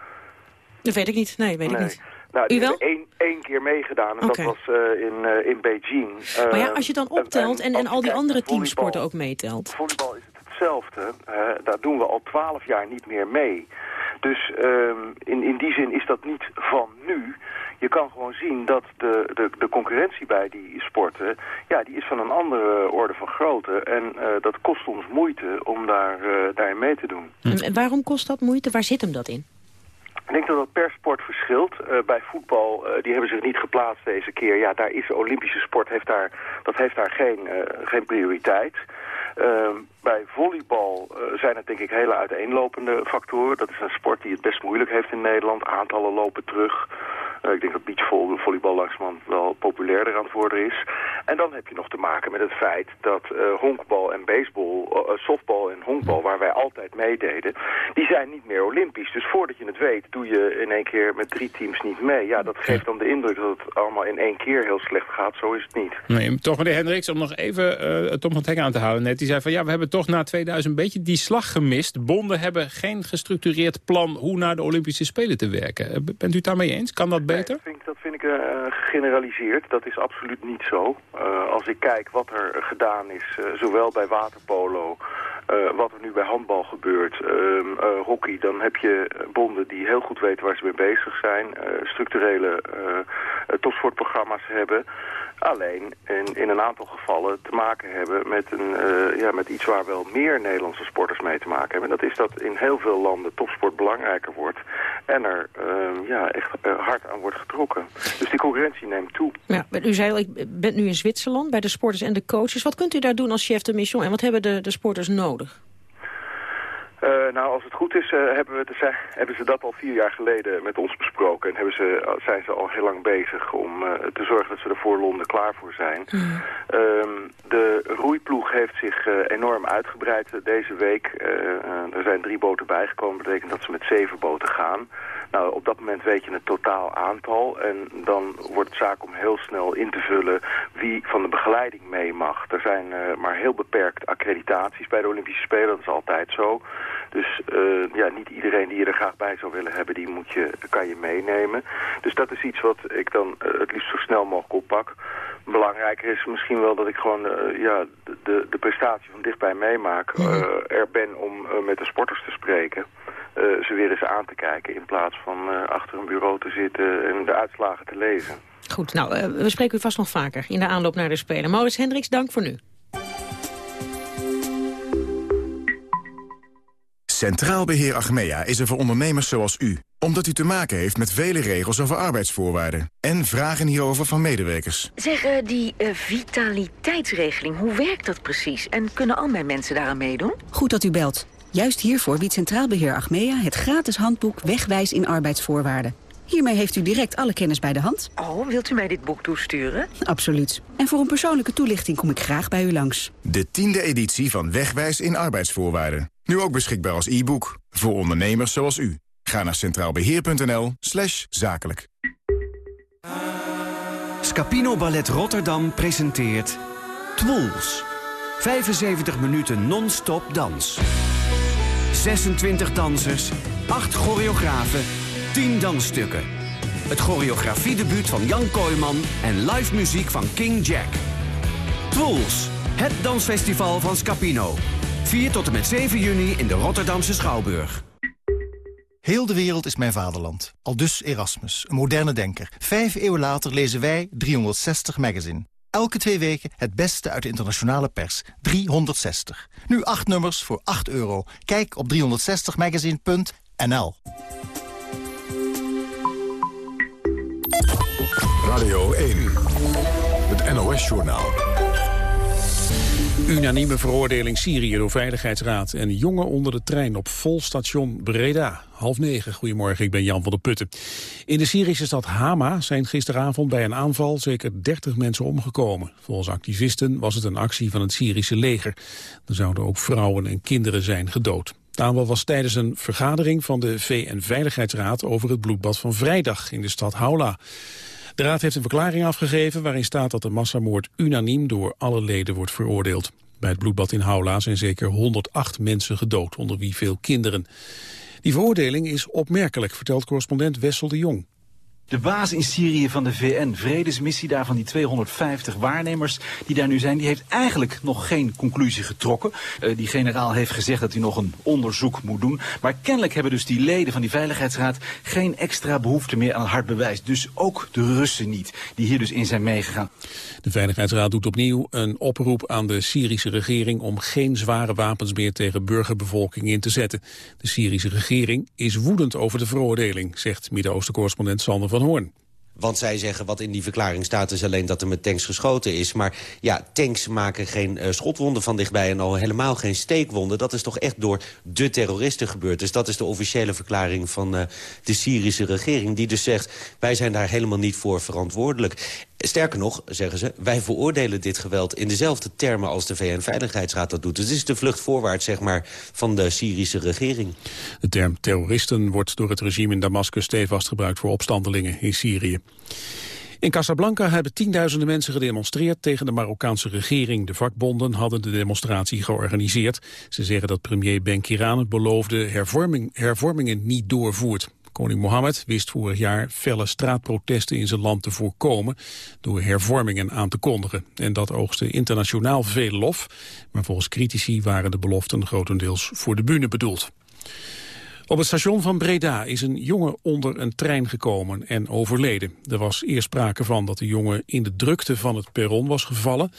Dat weet ik niet. Nee, weet nee. ik niet. Nou, die u wel? Één, één keer meegedaan en okay. dat was uh, in, uh, in Beijing. maar ja, als je dan optelt en, en, en al die andere teamsporten ook meetelt. Volleybal is het hetzelfde. daar doen we al twaalf jaar niet meer mee. Dus um, in, in die zin is dat niet van nu. Je kan gewoon zien dat de, de, de concurrentie bij die sporten... ja, die is van een andere orde van grootte. En uh, dat kost ons moeite om daar, uh, daarin mee te doen. En waarom kost dat moeite? Waar zit hem dat in? Ik denk dat dat per sport verschilt. Uh, bij voetbal, uh, die hebben zich niet geplaatst deze keer. Ja, daar is Olympische sport, heeft daar, dat heeft daar geen, uh, geen prioriteit. Bij volleybal uh, zijn het denk ik hele uiteenlopende factoren. Dat is een sport die het best moeilijk heeft in Nederland. Aantallen lopen terug. Uh, ik denk dat beachvolleybal langzamerhand wel populairder aan het worden is. En dan heb je nog te maken met het feit dat uh, honkbal en baseball, softbal en honkbal, waar wij altijd meededen, die zijn niet meer olympisch. Dus voordat je het weet, doe je in één keer met drie teams niet mee. Ja, dat geeft dan de indruk dat het allemaal in één keer heel slecht gaat. Zo is het niet. Nee, toch meneer Hendricks, om nog even Tom van Hek aan te houden net. Die zei van ja, we hebben toch na 2000 een beetje die slag gemist. Bonden hebben geen gestructureerd plan hoe naar de Olympische Spelen te werken. Bent u het daarmee eens? Kan dat beter? Nee, dat vind ik, dat vind ik uh, gegeneraliseerd. Dat is absoluut niet zo. Uh, als ik kijk wat er gedaan is, uh, zowel bij waterpolo eh, wat er nu bij handbal gebeurt, ehm, eh, hockey, dan heb je bonden die heel goed weten waar ze mee bezig zijn, eh, structurele topsportprogramma's hebben. Alleen in, in een aantal gevallen te maken hebben met, een, ja, met iets waar wel meer Nederlandse sporters mee te maken hebben. En dat is dat in heel veel landen topsport belangrijker wordt en er uh, ja, echt hard aan wordt getrokken. Dus die concurrentie neemt toe. Ja, u zei al, ik ben nu in Zwitserland bij de sporters en de coaches. Wat kunt u daar doen als chef de mission en wat hebben de, de sporters nodig? Uh, nou, als het goed is, uh, hebben, we de, hebben ze dat al vier jaar geleden met ons besproken. En hebben ze, zijn ze al heel lang bezig om uh, te zorgen dat ze er voor Londen klaar voor zijn. Mm. Um, de roeiploeg heeft zich enorm uitgebreid deze week. er zijn drie boten bijgekomen. Dat betekent dat ze met zeven boten gaan. Nou, op dat moment weet je het totaal aantal. En dan wordt het zaak om heel snel in te vullen wie van de begeleiding mee mag. Er zijn maar heel beperkt accreditaties bij de Olympische Spelen. Dat is altijd zo. Dus uh, ja, niet iedereen die je er graag bij zou willen hebben, die moet je, kan je meenemen. Dus dat is iets wat ik dan uh, het liefst zo snel mogelijk oppak. Belangrijker is misschien wel dat ik gewoon uh, ja, de, de prestatie van dichtbij meemaak. -hmm. er ben om met de sporters te spreken. ze weer eens aan te kijken in plaats van achter een bureau te zitten en de uitslagen te lezen. Goed, nou, we spreken u vast nog vaker in de aanloop naar de Spelen. Maurits Hendricks, dank voor nu. Centraal Beheer Achmea is er voor ondernemers zoals u. Omdat u te maken heeft met vele regels over arbeidsvoorwaarden. En vragen hierover van medewerkers. Zeg, uh, die uh, vitaliteitsregeling, hoe werkt dat precies? En kunnen al mijn mensen daaraan meedoen? Goed dat u belt. Juist hiervoor biedt Centraal Beheer Achmea het gratis handboek Wegwijs in arbeidsvoorwaarden. Hiermee heeft u direct alle kennis bij de hand. Oh, wilt u mij dit boek toesturen? Absoluut. En voor een persoonlijke toelichting kom ik graag bij u langs. De tiende editie van Wegwijs in arbeidsvoorwaarden. Nu ook beschikbaar als e-book. Voor ondernemers zoals u. Ga naar centraalbeheer.nl slash zakelijk. Scapino Ballet Rotterdam presenteert Twools. 75 minuten non-stop dans. 26 dansers, 8 choreografen, 10 dansstukken. Het choreografiedebuut van Jan Kooijman en live muziek van King Jack. Twools, het dansfestival van Scapino. 4 tot en met 7 juni in de Rotterdamse Schouwburg. Heel de wereld is mijn vaderland. Aldus Erasmus, een moderne denker. Vijf eeuwen later lezen wij 360 Magazine. Elke twee weken het beste uit de internationale pers. 360. Nu acht nummers voor 8 euro. Kijk op 360magazine.nl Radio 1. Het NOS-journaal. Unanieme veroordeling Syrië door Veiligheidsraad... en jongen onder de trein op vol station Breda. Half negen, goedemorgen, ik ben Jan van der Putten. In de Syrische stad Hama zijn gisteravond bij een aanval... zeker 30 mensen omgekomen. Volgens activisten was het een actie van het Syrische leger. Er zouden ook vrouwen en kinderen zijn gedood. De aanval was tijdens een vergadering van de VN-veiligheidsraad... over het bloedbad van vrijdag in de stad Haula. De raad heeft een verklaring afgegeven waarin staat dat de massamoord unaniem door alle leden wordt veroordeeld. Bij het bloedbad in Haula zijn zeker 108 mensen gedood, onder wie veel kinderen. Die veroordeling is opmerkelijk, vertelt correspondent Wessel de Jong. De baas in Syrië van de VN-vredesmissie, daar van die 250 waarnemers die daar nu zijn, die heeft eigenlijk nog geen conclusie getrokken. Uh, die generaal heeft gezegd dat hij nog een onderzoek moet doen. Maar kennelijk hebben dus die leden van die Veiligheidsraad geen extra behoefte meer aan hard bewijs. Dus ook de Russen niet, die hier dus in zijn meegegaan. De Veiligheidsraad doet opnieuw een oproep aan de Syrische regering om geen zware wapens meer tegen burgerbevolking in te zetten. De Syrische regering is woedend over de veroordeling, zegt Midden-Oosten-correspondent Sander van Want zij zeggen wat in die verklaring staat is alleen dat er met tanks geschoten is. Maar ja, tanks maken geen uh, schotwonden van dichtbij en al helemaal geen steekwonden. Dat is toch echt door de terroristen gebeurd. Dus dat is de officiële verklaring van uh, de Syrische regering. Die dus zegt, wij zijn daar helemaal niet voor verantwoordelijk. Sterker nog, zeggen ze, wij veroordelen dit geweld in dezelfde termen als de VN-veiligheidsraad dat doet. Dus het is de vlucht voorwaarts zeg maar, van de Syrische regering. De term terroristen wordt door het regime in Damascus stevast gebruikt voor opstandelingen in Syrië. In Casablanca hebben tienduizenden mensen gedemonstreerd tegen de Marokkaanse regering. De vakbonden hadden de demonstratie georganiseerd. Ze zeggen dat premier Ben Kiraan het beloofde hervorming, hervormingen niet doorvoert. Koning Mohammed wist vorig jaar felle straatprotesten in zijn land te voorkomen door hervormingen aan te kondigen. En dat oogste internationaal veel lof, maar volgens critici waren de beloften grotendeels voor de bühne bedoeld. Op het station van Breda is een jongen onder een trein gekomen en overleden. Er was eerst sprake van dat de jongen in de drukte van het perron was gevallen.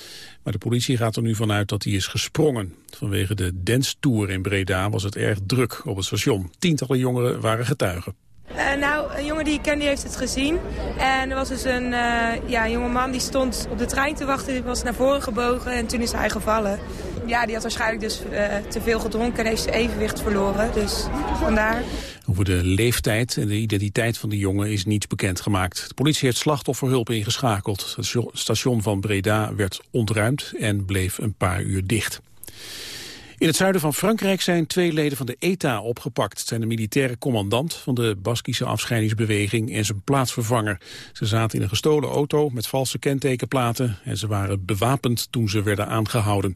Maar de politie gaat er nu vanuit dat hij is gesprongen. Vanwege de Dance Tour in Breda was het erg druk op het station. Tientallen jongeren waren getuigen. Uh, nou, een jongen die ik ken, die heeft het gezien. En er was dus een uh, ja, jonge man die stond op de trein te wachten. Die was naar voren gebogen en toen is hij gevallen. Ja, die had waarschijnlijk dus uh, te veel gedronken en heeft zijn evenwicht verloren. Dus vandaar. Over de leeftijd en de identiteit van de jongen is niets bekendgemaakt. De politie heeft slachtofferhulp ingeschakeld. Het station van Breda werd ontruimd en bleef een paar uur dicht. In het zuiden van Frankrijk zijn twee leden van de ETA opgepakt. Het zijn de militaire commandant van de Baskische afscheidingsbeweging en zijn plaatsvervanger. Ze zaten in een gestolen auto met valse kentekenplaten en ze waren bewapend toen ze werden aangehouden.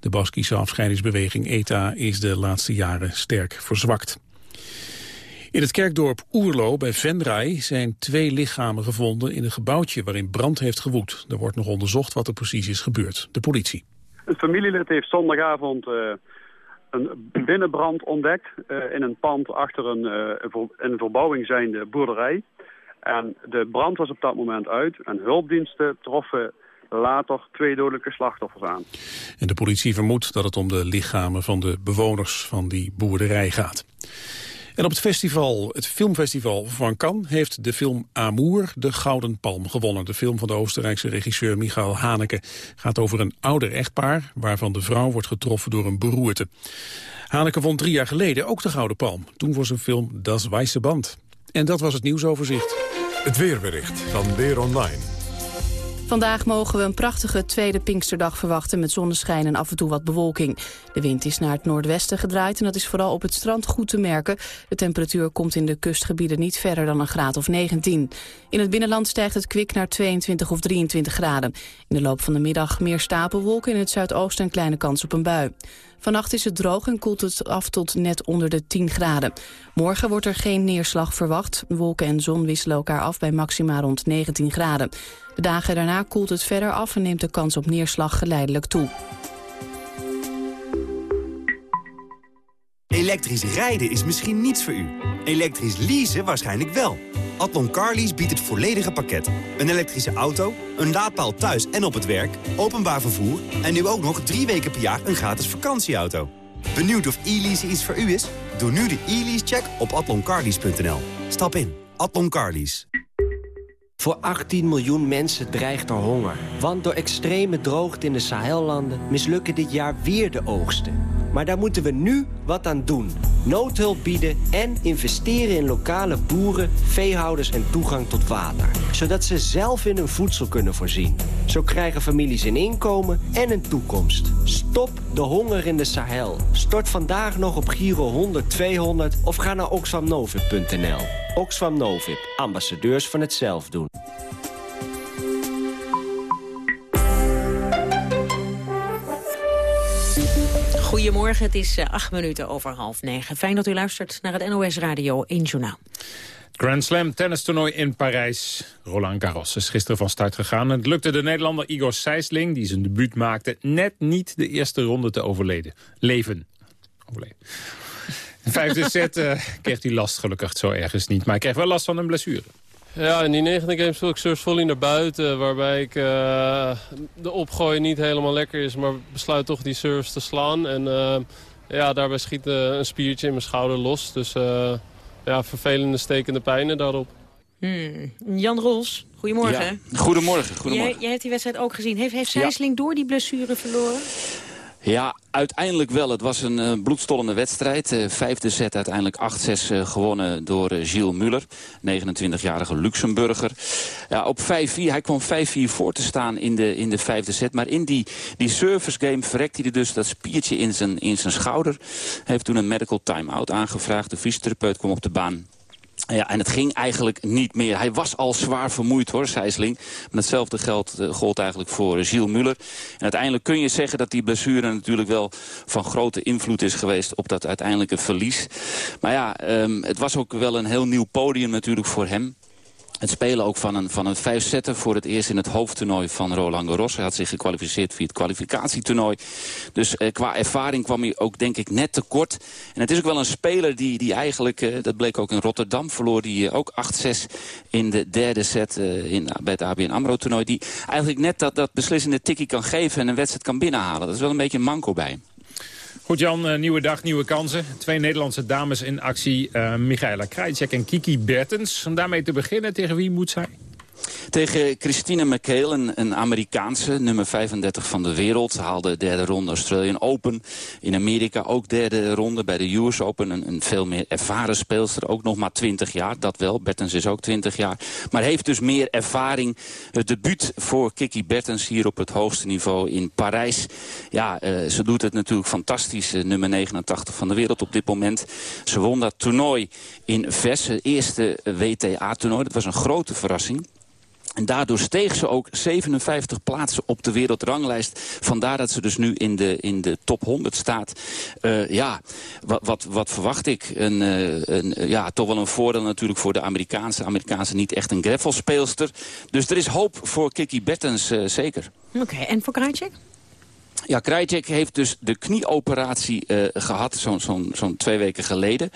De Baskische afscheidingsbeweging ETA is de laatste jaren sterk verzwakt. In het kerkdorp Oerlo bij Venray zijn twee lichamen gevonden in een gebouwtje waarin brand heeft gewoed. Er wordt nog onderzocht wat er precies is gebeurd. De politie. Een familielid heeft zondagavond uh, een binnenbrand ontdekt uh, in een pand achter een, uh, een verbouwing zijnde boerderij. En de brand was op dat moment uit en hulpdiensten troffen later twee dodelijke slachtoffers aan. En de politie vermoedt dat het om de lichamen van de bewoners van die boerderij gaat. En op het festival, het filmfestival van Cannes heeft de film Amour de Gouden Palm gewonnen. De film van de Oostenrijkse regisseur Michael Haneke gaat over een ouder echtpaar waarvan de vrouw wordt getroffen door een beroerte. Haneke won drie jaar geleden ook de Gouden Palm. Toen voor zijn film Das Weiße Band. En dat was het nieuwsoverzicht. Het weerbericht van Weer Online. Vandaag mogen we een prachtige tweede Pinksterdag verwachten... met zonneschijn en af en toe wat bewolking. De wind is naar het noordwesten gedraaid en dat is vooral op het strand goed te merken. De temperatuur komt in de kustgebieden niet verder dan een graad of 19. In het binnenland stijgt het kwik naar 22 of 23 graden. In de loop van de middag meer stapelwolken in het zuidoosten... en kleine kans op een bui. Vannacht is het droog en koelt het af tot net onder de 10 graden. Morgen wordt er geen neerslag verwacht. Wolken en zon wisselen elkaar af bij maxima rond 19 graden. De dagen daarna koelt het verder af en neemt de kans op neerslag geleidelijk toe. Elektrisch rijden is misschien niets voor u. Elektrisch leasen waarschijnlijk wel. Atlon Carlease biedt het volledige pakket. Een elektrische auto, een laadpaal thuis en op het werk, openbaar vervoer... en nu ook nog drie weken per jaar een gratis vakantieauto. Benieuwd of e-lease iets voor u is? Doe nu de e-lease-check op atloncarlease.nl. Stap in. Atlon Carlease. Voor 18 miljoen mensen dreigt er honger. Want door extreme droogte in de Sahellanden mislukken dit jaar weer de oogsten. Maar daar moeten we nu wat aan doen. Noodhulp bieden en investeren in lokale boeren, veehouders en toegang tot water. Zodat ze zelf in hun voedsel kunnen voorzien. Zo krijgen families een inkomen en een toekomst. Stop de honger in de Sahel. Stort vandaag nog op Giro 100 200 of ga naar oxfamnovip.nl. Oxfam Novib, ambassadeurs van het zelfdoen. Goedemorgen, het is uh, acht minuten over half negen. Fijn dat u luistert naar het NOS Radio 1 Journaal. Grand Slam tennistoernooi in Parijs. Roland Garros is gisteren van start gegaan. Het lukte de Nederlander Igor Sijsling, die zijn debuut maakte... net niet de eerste ronde te overleden. Leven. Overleden. De vijfde set uh, kreeg hij last gelukkig zo ergens niet. Maar hij kreeg wel last van een blessure. Ja, in die negende game speel ik surf volley naar buiten. Waarbij ik uh, de opgooi niet helemaal lekker is. Maar besluit toch die serves te slaan. En uh, ja, daarbij schiet uh, een spiertje in mijn schouder los. Dus ja, vervelende stekende pijnen daarop. Hmm. Jan Rols, goedemorgen. Ja. Goedemorgen, goedemorgen. Jij, jij, hebt die wedstrijd ook gezien. Heeft, heeft Sijsling ja. door die blessure verloren? Ja, uiteindelijk wel. Het was een uh, bloedstollende wedstrijd. Uh, vijfde set uiteindelijk 8-6 uh, gewonnen door Gilles Muller. 29-jarige Luxemburger. Ja, op 5-4. Hij kwam 5-4 voor te staan in de, in de vijfde set. Maar in die, die service game verrekte hij dus dat spiertje in zijn, in zijn schouder. Hij heeft toen een medical time-out aangevraagd. De fysiotherapeut kwam op de baan. Ja, en het ging eigenlijk niet meer. Hij was al zwaar vermoeid hoor, Sijsling. Maar hetzelfde geld uh, gold eigenlijk voor uh, Gilles Muller. En uiteindelijk kun je zeggen dat die blessure natuurlijk wel van grote invloed is geweest op dat uiteindelijke verlies. Maar ja, um, het was ook wel een heel nieuw podium natuurlijk voor hem. Het spelen ook van een, van een vijfzetter voor het eerst in het hoofdtoernooi van Roland Garros. Hij had zich gekwalificeerd via het kwalificatietoernooi. Dus eh, qua ervaring kwam hij ook denk ik net tekort. En het is ook wel een speler die, die eigenlijk, eh, dat bleek ook in Rotterdam, verloor die uh, ook 8-6 in de derde set uh, in, bij het ABN AMRO toernooi. Die eigenlijk net dat, dat beslissende tikkie kan geven en een wedstrijd kan binnenhalen. Dat is wel een beetje een manco bij hem. Goed Jan, uh, nieuwe dag, nieuwe kansen. Twee Nederlandse dames in actie. Uh, Michaela Krajicek en Kiki Bertens. Om daarmee te beginnen, tegen wie moet zij? Tegen Christine McHale, een, Amerikaanse, nummer 35 van de wereld. Haalde de derde ronde Australian Open. In Amerika ook derde ronde bij de US Open. Een, een, veel meer ervaren speelster, ook nog maar 20 jaar. Dat wel, Bertens is ook 20 jaar. Maar heeft dus meer ervaring. Het debuut voor Kiki Bertens hier op het hoogste niveau in Parijs. Ja, uh, ze doet het natuurlijk fantastisch. nummer 89 van de wereld op dit moment. Ze won dat toernooi in Vessen, eerste WTA-toernooi. Dat was een grote verrassing. En daardoor steeg ze ook 57 plaatsen op de wereldranglijst. Vandaar dat ze dus nu in de, in de top 100 staat. Uh, ja, wat, wat, wat verwacht ik? Een, uh, een, ja, toch wel een voordeel natuurlijk voor de Amerikaanse. Amerikaanse niet echt een greffelspeelster. Dus er is hoop voor Kiki Bettens, uh, zeker. Oké, en voor Krajcek? Ja, Krajcek heeft dus de knieoperatie uh, gehad, zo'n zo zo twee weken geleden.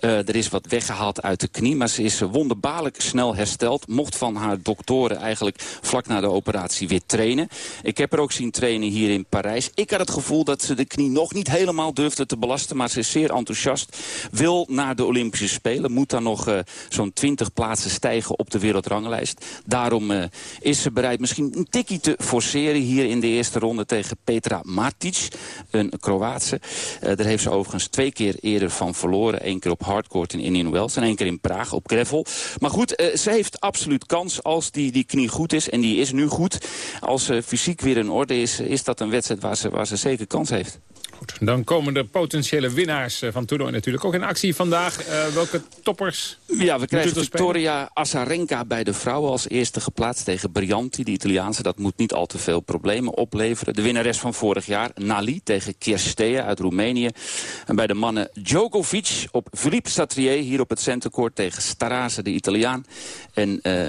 Uh, er is wat weggehaald uit de knie, maar ze is wonderbaarlijk snel hersteld. Mocht van haar doktoren eigenlijk vlak na de operatie weer trainen. Ik heb er ook zien trainen hier in Parijs. Ik had het gevoel dat ze de knie nog niet helemaal durfde te belasten, maar ze is zeer enthousiast. Wil naar de Olympische Spelen, moet dan nog uh, zo'n 20 plaatsen stijgen op de wereldranglijst. Daarom is ze bereid misschien een tikkie te forceren hier in de eerste ronde tegen Martic, een Kroaatse. Uh, daar heeft ze overigens twee keer eerder van verloren. Eén keer op hardcourt in Indian Wells en één keer in Praag op gravel. Maar goed, uh, ze heeft absoluut kans als die, die knie goed is. En die is nu goed. Als uh, fysiek weer in orde is, is dat een wedstrijd waar ze, waar ze zeker kans heeft. Goed, dan komen de potentiële winnaars van het toernooi natuurlijk ook in actie vandaag. Uh, welke toppers? Ja, we krijgen Victoria Azarenka bij de vrouwen als eerste geplaatst tegen Brianti, de Italiaanse. Dat moet niet al te veel problemen opleveren. De winnares van vorig jaar, Nali, tegen Kirstea uit Roemenië. En bij de mannen Djokovic op Philippe Satrier, hier op het centercourt tegen Starase, de Italiaan. En uh,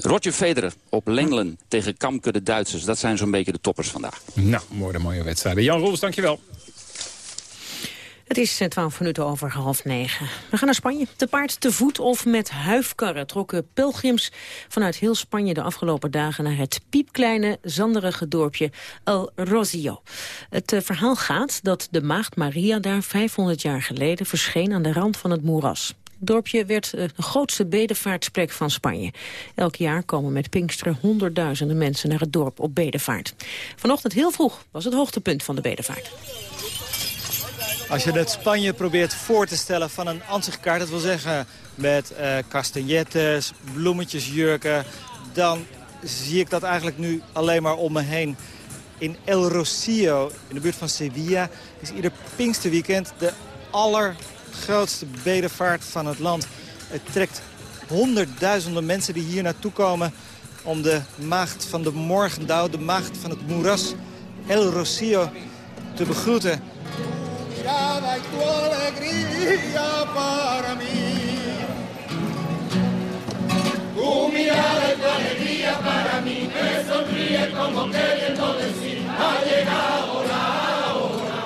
Roger Federer op Lenglen tegen Kamke, de Duitsers. Dat zijn zo'n beetje de toppers vandaag. Nou, mooie, mooie wedstrijden. Jan Roels, dankjewel. Het is twaalf minuten over half negen. We gaan naar Spanje. Te paard, te voet of met huifkarren trokken pelgrims vanuit heel Spanje de afgelopen dagen naar het piepkleine, zanderige dorpje El Rosio. Het uh, verhaal gaat dat de maagd Maria daar 500 jaar geleden verscheen aan de rand van het moeras. Het dorpje werd de grootste bedevaartsplek van Spanje. Elk jaar komen met Pinksteren honderdduizenden mensen naar het dorp op bedevaart. Vanochtend heel vroeg was het hoogtepunt van de bedevaart. Als je het Spanje probeert voor te stellen van een ansichtkaart... dat wil zeggen met uh, castagnettes, bloemetjes, jurken... dan zie ik dat eigenlijk nu alleen maar om me heen. In El Rocio, in de buurt van Sevilla... is ieder Pinksterweekend de allergrootste bedevaart van het land. Het trekt honderdduizenden mensen die hier naartoe komen... om de maagd van de morgendauw, de maagd van het moeras... El Rocio te begroeten mirada y tu alegría para mí. Tu mirada y tu alegría para mí me sonríe como queriendo decir, ha llegado la hora.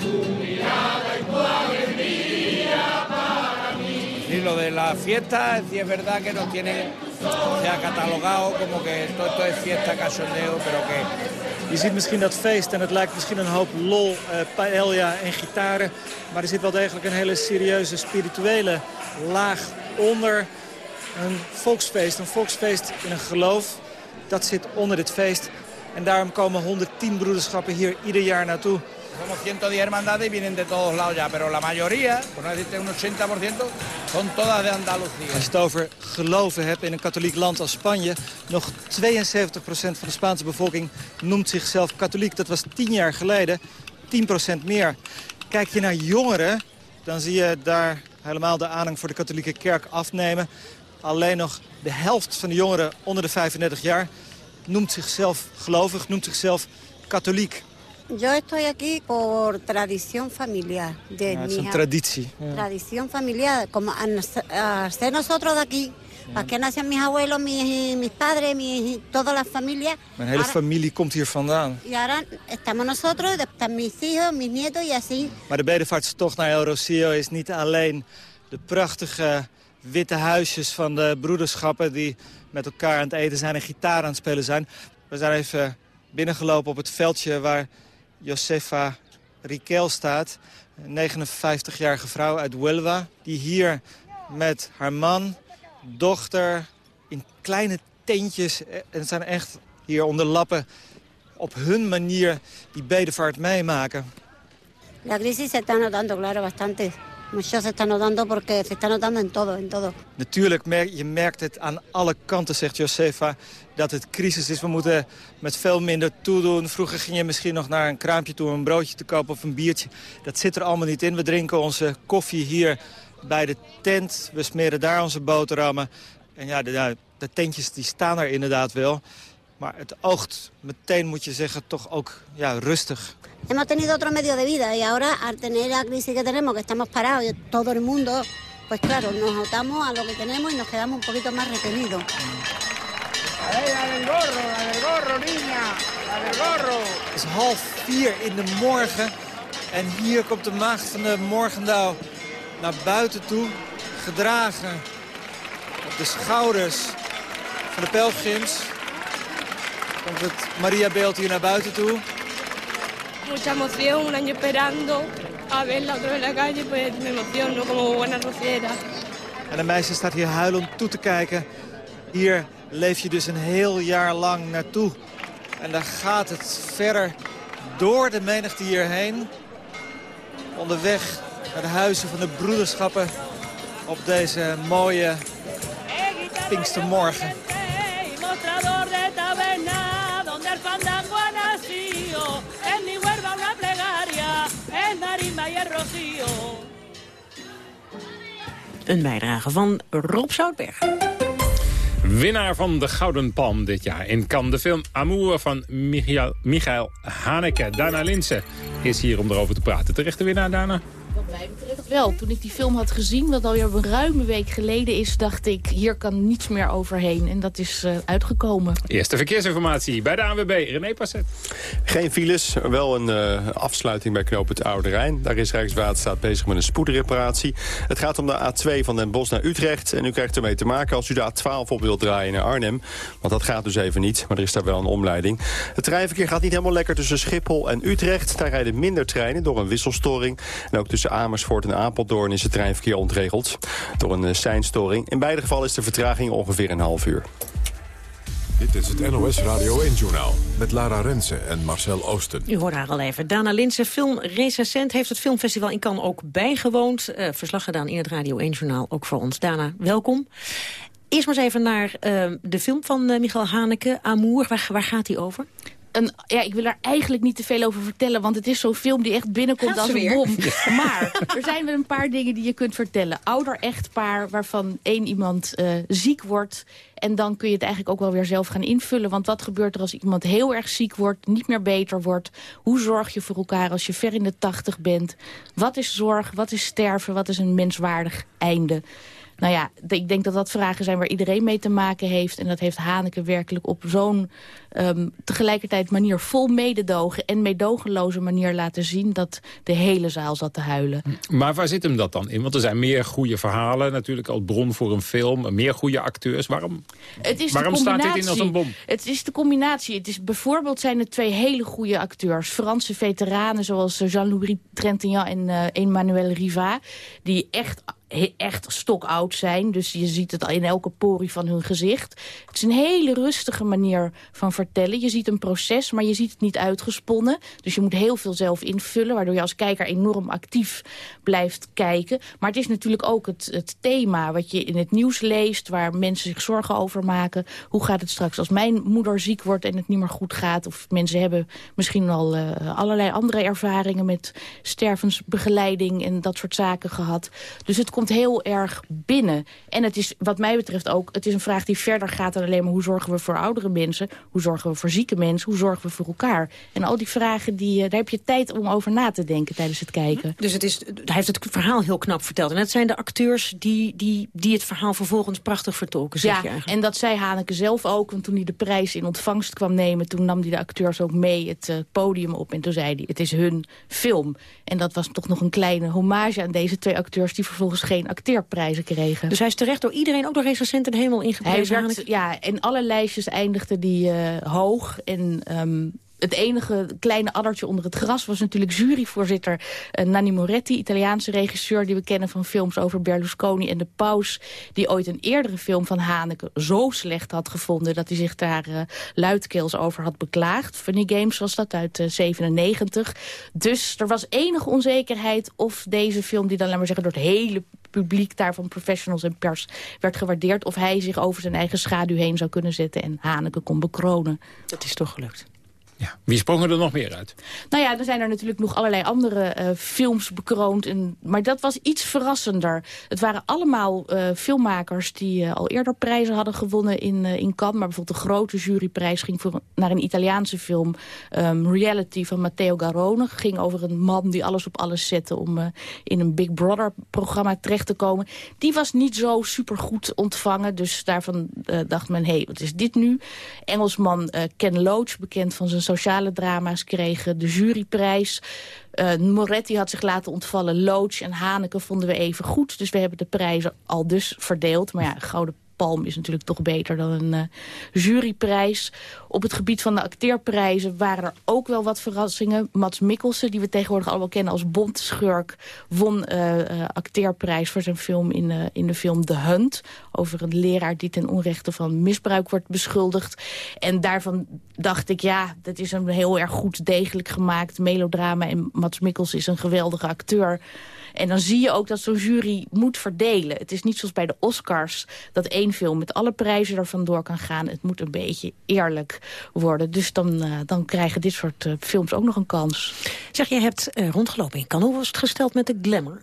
Tu mirada y tu alegría para mí. Y lo de la fiesta, sí es verdad que nos tiene se ha catalogado como que todo esto es fiesta, cachondeo, Je ziet misschien dat feest en het lijkt misschien een hoop lol, uh, paella en gitaren. Maar er zit wel degelijk een hele serieuze spirituele laag onder. Een volksfeest, een volksfeest in een geloof. Dat zit onder dit feest. En daarom komen 110 broederschappen hier ieder jaar naartoe. Somos 110 hermandades y vienen de todos lados ya, pero la mayoría, por no decirte un 80%, son todas de Andalucía. Als je het over geloven hebt in een katholiek land als Spanje, nog 72% van de Spaanse bevolking noemt zichzelf katholiek. Dat was 10 jaar geleden 10% meer. Kijk je naar jongeren, dan zie je daar helemaal de aanhang voor de katholieke kerk afnemen. Alleen nog de helft van de jongeren onder de 35 jaar noemt zichzelf gelovig, noemt zichzelf katholiek. Yo estoy aquí por tradición familiar. De Ja, het is een traditie. Ja. Tradición familiar, como ser nosotros de aquí. ¿Para qué nacen mis abuelos, mis, mis padres, mis, toda la familia? Mijn hele Ahora- familie komt hier vandaan. y ahora estamos nosotros, están mis hijos, mis nietos y así. Maar de bedevaartstocht naar El Rocio is niet alleen de prachtige witte huisjes van de broederschappen... die met elkaar aan het eten zijn en gitaar aan het spelen zijn. We zijn even binnengelopen op het veldje waar Josefa Riquel staat. Een 59-jarige vrouw uit Huelva die hier met haar man, dochter... in kleine tentjes, eh, en het zijn echt hier onder lappen... op hun manier die bedevaart meemaken. La crisis se está notando, claro, bastante. Se está notando porque se está notando. Natuurlijk, merk, je merkt het aan alle kanten, zegt Josefa, dat het crisis is. We moeten met veel minder toedoen. Vroeger ging je misschien nog naar een kraampje toe om een broodje te kopen of een biertje. Dat zit er allemaal niet in. We drinken onze koffie hier bij de tent. We smeren daar onze boterhammen. En ja, de, de tentjes die staan er inderdaad wel. Maar het oogt meteen, moet je zeggen, toch ook ja, rustig. Hemos tenido otro medio de vida y ahora al tener la crisis que tenemos, que estamos parados y todo el mundo, pues claro, nos atamos a lo que tenemos y nos quedamos un poquito más retenidos. la del gorro, la del gorro, niña, la del gorro. Het is half vier in de morgen. En hier komt de maagd van de Morgendauw naar buiten toe. Gedragen op de schouders van de pelgrims. Komt het Mariabeeld hier naar buiten toe. mucha emoción, un año esperando a verla otra vez en la calle, pues me emociono como buena rociera. En een meisje staat hier huilend toe te kijken. Hier leef je dus een heel jaar lang naartoe. En dan gaat het verder door de menigte hierheen. Onderweg naar de huizen van de broederschappen op deze mooie Pinkstermorgen. El fandango ha nacido, en mi huerva una plegaria, el marimba y el rocío. Een bijdrage van Rob Zoutberg. Winnaar van de Gouden Palm dit jaar in Cannes. De film Amour van Michael, Michael Haneke. Dana Linsen is hier om erover te praten. Terechte winnaar, Dana? Wat mij wel. Toen ik die film had gezien, wat alweer een ruime week geleden is... dacht ik, hier kan niets meer overheen. En dat is eh, uitgekomen. Eerste verkeersinformatie bij de ANWB. René Passet. Geen files, wel een eh, afsluiting bij knoop het Oude Rijn. Daar is Rijkswaterstaat bezig met een spoedreparatie. Het gaat om de A2 van Den Bosch naar Utrecht. En u krijgt ermee te maken als u de A12 op wilt draaien naar Arnhem. Want dat gaat dus even niet, maar er is daar wel een omleiding. Het treinverkeer gaat niet helemaal lekker tussen Schiphol en Utrecht. Daar rijden minder treinen door een wisselstoring. En ook tussen Amersfoort en Apeldoorn is het treinverkeer ontregeld. Door een uh, seinstoring. In beide gevallen is de vertraging ongeveer een half uur. Dit is het NOS Radio 1-journaal met Lara Rensen en Marcel Oosten. U hoort haar al even. Dana Linsen, filmrecensent, heeft het filmfestival in Cannes ook bijgewoond. Uh, verslag gedaan in het Radio 1-journaal, ook voor ons. Dana, welkom. Eerst maar eens even naar uh, de film van uh, Michael Haneke, Amour. Waar, waar gaat die over? Een, ja, ik wil er eigenlijk niet te veel over vertellen... want het is zo'n film die echt binnenkomt als een bom. Ja. Maar er zijn wel een paar dingen die je kunt vertellen. Ouder echtpaar waarvan één iemand uh, ziek wordt... en dan kun je het eigenlijk ook wel weer zelf gaan invullen. Want wat gebeurt er als iemand heel erg ziek wordt... niet meer beter wordt? Hoe zorg je voor elkaar als je ver in de tachtig bent? Wat is zorg? Wat is sterven? Wat is een menswaardig einde? Nou ja, ik denk dat dat vragen zijn waar iedereen mee te maken heeft. En dat heeft Haneke werkelijk op zo'n um, tegelijkertijd manier vol mededogen... en meedogenloze manier laten zien dat de hele zaal zat te huilen. Maar waar zit hem dat dan in? Want er zijn meer goede verhalen natuurlijk als bron voor een film. Meer goede acteurs. Waarom, het is waarom staat dit in als een bom? Het is de combinatie. Het is, bijvoorbeeld zijn het twee hele goede acteurs. Franse veteranen zoals Jean-Louis Trintignant en uh, Emmanuel Riva. Die echt echt stokoud zijn. Dus je ziet het in elke porie van hun gezicht. Het is een hele rustige manier van vertellen. Je ziet een proces, maar je ziet het niet uitgesponnen. Dus je moet heel veel zelf invullen... waardoor je als kijker enorm actief blijft kijken. Maar het is natuurlijk ook het, het thema wat je in het nieuws leest... waar mensen zich zorgen over maken. Hoe gaat het straks als mijn moeder ziek wordt en het niet meer goed gaat? Of mensen hebben misschien al uh, allerlei andere ervaringen... met stervensbegeleiding en dat soort zaken gehad. Dus het komt heel erg binnen. En het is wat mij betreft ook, het is een vraag die verder gaat dan alleen maar hoe zorgen we voor oudere mensen, hoe zorgen we voor zieke mensen, hoe zorgen we voor elkaar. En al die vragen, die, uh, daar heb je tijd om over na te denken tijdens het kijken. Dus het is, hij heeft het verhaal heel knap verteld. En het zijn de acteurs die, die, die het verhaal vervolgens prachtig vertolken, zeg ja, je eigenlijk. en dat zei Haneke zelf ook, want toen hij de prijs in ontvangst kwam nemen, toen nam hij de acteurs ook mee het uh, podium op. En toen zei hij, het is hun film. En dat was toch nog een kleine hommage aan deze twee acteurs... die vervolgens geen acteerprijzen kregen. Dus hij is terecht door iedereen, ook door recensenten, helemaal ingeprezen? Hij werd, ja, in alle lijstjes eindigde die uh, hoog. En um, het enige kleine addertje onder het gras was natuurlijk juryvoorzitter uh, Nanni Moretti, Italiaanse regisseur die we kennen van films over Berlusconi en de paus, die ooit een eerdere film van Haneke zo slecht had gevonden dat hij zich daar uh, luidkeels over had beklaagd. Funny Games was dat uit uh, 97. Dus er was enige onzekerheid of deze film, die dan laat maar zeggen door het hele publiek daar van professionals en pers werd gewaardeerd, of hij zich over zijn eigen schaduw heen zou kunnen zetten en Haneke kon bekronen. Dat is toch gelukt. Ja. Wie sprongen er nog meer uit? Nou ja, er zijn er natuurlijk nog allerlei andere uh, films bekroond. En, maar dat was iets verrassender. Het waren allemaal uh, filmmakers die uh, al eerder prijzen hadden gewonnen in, in Cannes. Maar bijvoorbeeld de grote juryprijs ging voor, naar een Italiaanse film. Um, Reality van Matteo Garrone. ging over een man die alles op alles zette om in een Big Brother programma terecht te komen. Die was niet zo supergoed ontvangen. Dus daarvan dacht men, hé, hey, wat is dit nu? Engelsman Ken Loach, bekend van zijn sociale drama's kregen de juryprijs. Uh, Moretti had zich laten ontvallen. Loach en Haneke vonden we even goed. Dus we hebben de prijzen al dus verdeeld. Maar ja, Gouden Palm is natuurlijk toch beter dan een uh, juryprijs. Op het gebied van de acteerprijzen waren er ook wel wat verrassingen. Mats Mikkelsen, die we tegenwoordig allemaal kennen als bondschurk... won uh, acteerprijs voor zijn film in, in de film The Hunt... over een leraar die ten onrechte van misbruik wordt beschuldigd. En daarvan dacht ik, ja, dat is een heel erg goed degelijk gemaakt melodrama... en Mats Mikkelsen is een geweldige acteur... En dan zie je ook dat zo'n jury moet verdelen. Het is niet zoals bij de Oscars dat één film met alle prijzen er vandoor kan gaan. Het moet een beetje eerlijk worden. Dus dan, uh, dan krijgen dit soort uh, films ook nog een kans. Zeg, je hebt uh, rondgelopen in Cannes. Hoe was het gesteld met de glamour?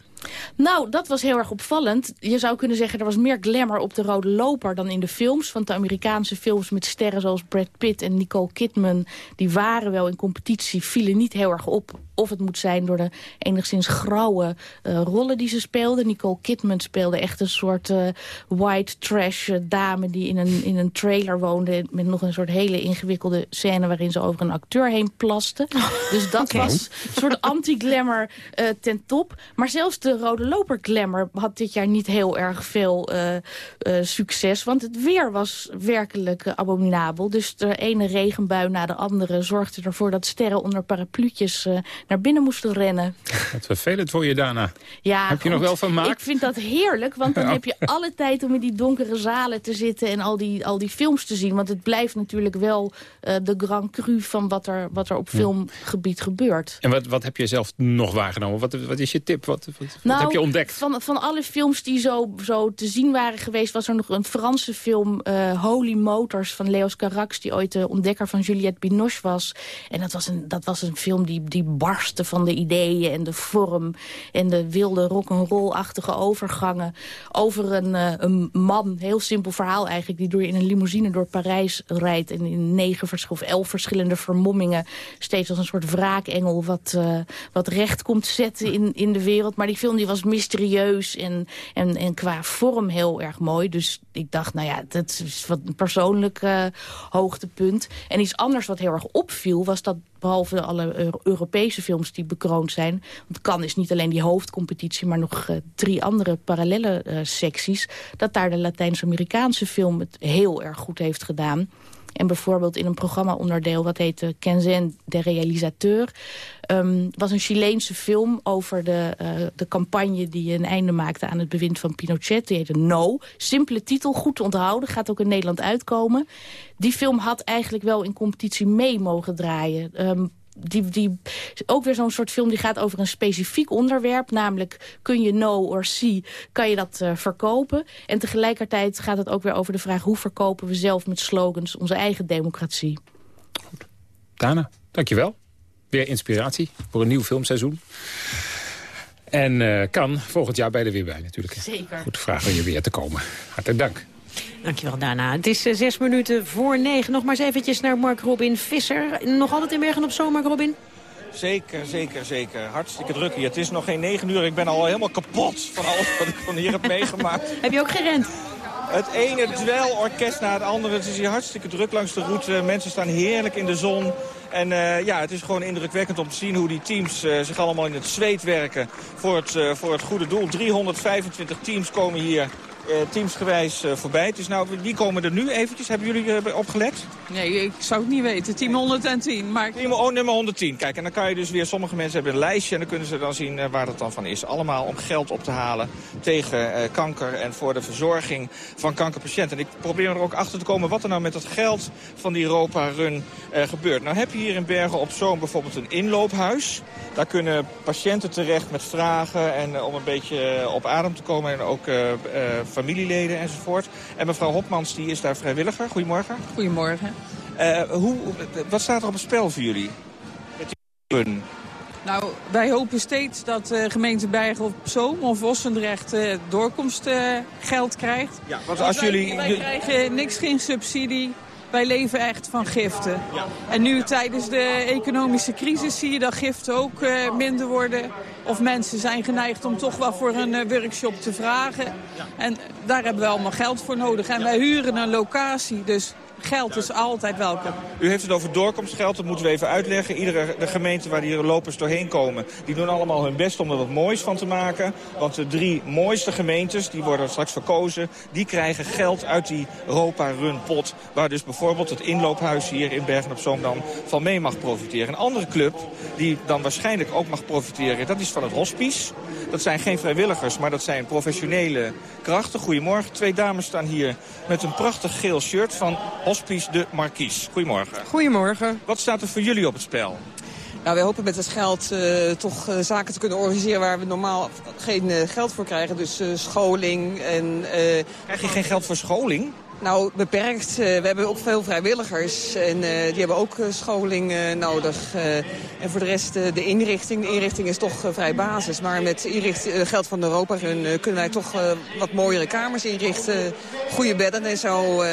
Nou, dat was heel erg opvallend. Je zou kunnen zeggen, er was meer glamour op de rode loper dan in de films. Want de Amerikaanse films met sterren zoals Brad Pitt en Nicole Kidman... die waren wel in competitie, vielen niet heel erg op of het moet zijn door de enigszins grauwe uh, rollen die ze speelde. Nicole Kidman speelde echt een soort uh, white trash uh, dame... die in een, in een trailer woonde met nog een soort hele ingewikkelde scène... waarin ze over een acteur heen plaste. Dus dat okay. was een soort anti-glamour ten top. Maar zelfs de rode loper glamour had dit jaar niet heel erg veel succes. Want het weer was werkelijk abominabel. Dus de ene regenbui na de andere zorgde ervoor dat sterren onder parapluutjes naar binnen moesten rennen. Wat vervelend voor je daarna. Ja, Heb je nog wel van maak? Ik vind dat heerlijk, want dan heb je alle tijd om in die donkere zalen te zitten... en al die, al die films te zien. Want het blijft natuurlijk wel uh, de grand cru van wat er, wat er op filmgebied gebeurt. En wat, wat heb je zelf nog waargenomen? Wat, wat is je tip? Wat, wat, wat nou, heb je ontdekt? Van, van alle films die zo, zo te zien waren geweest... was er nog een Franse film, uh, Holy Motors, van Leos Carax... die ooit de ontdekker van Juliette Binoche was. En dat was een, dat was een film die, die van de ideeën en de vorm... en de wilde rock'n'roll-achtige overgangen over een, uh, een man. Heel simpel verhaal eigenlijk, die door in een limousine door Parijs rijdt... en in negen of elf verschillende vermommingen... steeds als een soort wraakengel wat, uh, wat recht komt zetten in, in de wereld. Maar die film die was mysterieus en, en, en qua vorm heel erg mooi. Dus ik dacht, nou ja, dat is wat een persoonlijk uh, hoogtepunt. En iets anders wat heel erg opviel was dat behalve alle Europese films die bekroond zijn. Want kan is niet alleen die hoofdcompetitie, maar nog uh, drie andere parallele uh, secties. Dat daar de Latijns-Amerikaanse film het heel erg goed heeft gedaan. En bijvoorbeeld in een programma-onderdeel wat heette Kenzen de Realisateur... Um, was een Chileense film over de, uh, de campagne die een einde maakte aan het bewind van Pinochet. Die heette No. Simpele titel, goed te onthouden, gaat ook in Nederland uitkomen. Die film had eigenlijk wel in competitie mee mogen draaien. Um, die, die, ook weer zo'n soort film die gaat over een specifiek onderwerp. Namelijk, kun je no or see, kan je dat uh, verkopen? En tegelijkertijd gaat het ook weer over de vraag... hoe verkopen we zelf met slogans onze eigen democratie? Goed. Dana, dankjewel. Weer inspiratie voor een nieuw filmseizoen. En eh, kan volgend jaar bij de weer bij natuurlijk. Zeker. Goed vragen om je weer te komen. Hartelijk dank. Dankjewel, Dana. Het is eh, zes minuten voor negen. Nog maar eens eventjes naar Mark Robin Visser. Nog altijd in Bergen op Zoom, Mark Robin? Zeker, zeker, zeker. Hartstikke druk hier. Het is nog geen negen uur. Ik ben al helemaal kapot van alles wat ik van hier heb meegemaakt. heb je ook gerend? Het ene dwelorkest na het andere. Het is hier hartstikke druk langs de route. Mensen staan heerlijk in de zon. En uh, ja, het is gewoon indrukwekkend om te zien hoe die teams uh, zich allemaal in het zweet werken voor het, uh, voor het goede doel. 325 teams komen hier teamsgewijs uh, voorbij. Dus nou, wie komen er nu eventjes? Hebben jullie uh, opgelet? Nee, ik zou het niet weten. Team 110. Maar... Team oh, nummer 110. Kijk, en dan kan je dus weer... Sommige mensen hebben een lijstje en dan kunnen ze dan zien waar dat dan van is. Allemaal om geld op te halen tegen kanker en voor de verzorging van kankerpatiënten. En ik probeer er ook achter te komen wat er nou met dat geld van die Europa Run gebeurt. Nou heb je hier in Bergen op Zoom bijvoorbeeld een inloophuis. Daar kunnen patiënten terecht met vragen en om een beetje op adem te komen en ook familieleden enzovoort. En mevrouw Hopmans die is daar vrijwilliger. Goedemorgen. Goedemorgen. Uh, hoe, wat staat er op het spel voor jullie? Met die nou, wij hopen steeds dat de gemeente Bergen op Zoom of Ossendrecht uh, doorkomstgeld uh, krijgt. Ja, want als wij, jullie... Wij krijgen niks, geen subsidie. Wij leven echt van giften. En nu tijdens de economische crisis zie je dat giften ook uh, minder worden. Of mensen zijn geneigd om toch wel voor een uh, workshop te vragen. En daar hebben we allemaal geld voor nodig. En wij huren een locatie, dus geld is altijd welkom. U heeft het over doorkomstgeld, dat moeten we even uitleggen. Iedere de gemeente waar die lopers doorheen komen, die doen allemaal hun best om er wat moois van te maken. Want de drie mooiste gemeentes, die worden straks verkozen, die krijgen geld uit die Europa Run pot. Waar dus bijvoorbeeld het inloophuis hier in Bergen op Zoom dan van mee mag profiteren. Een andere club die dan waarschijnlijk ook mag profiteren, dat is van het hospice. Dat zijn geen vrijwilligers, maar dat zijn professionele krachten. Goedemorgen, twee dames staan hier met een prachtig geel shirt van Hospice de Marquise. Goedemorgen. Goedemorgen. Wat staat er voor jullie op het spel? Nou, wij hopen met het geld uh, toch uh, zaken te kunnen organiseren waar we normaal geen uh, geld voor krijgen. Dus scholing en... Krijg je geen geld voor scholing? Nou, beperkt. Uh, we hebben ook veel vrijwilligers en uh, die hebben ook uh, scholing nodig. en voor de rest de inrichting. De inrichting is toch vrij basis. Maar met inricht, geld van Europa kunnen wij toch wat mooiere kamers inrichten. Goede bedden en zo.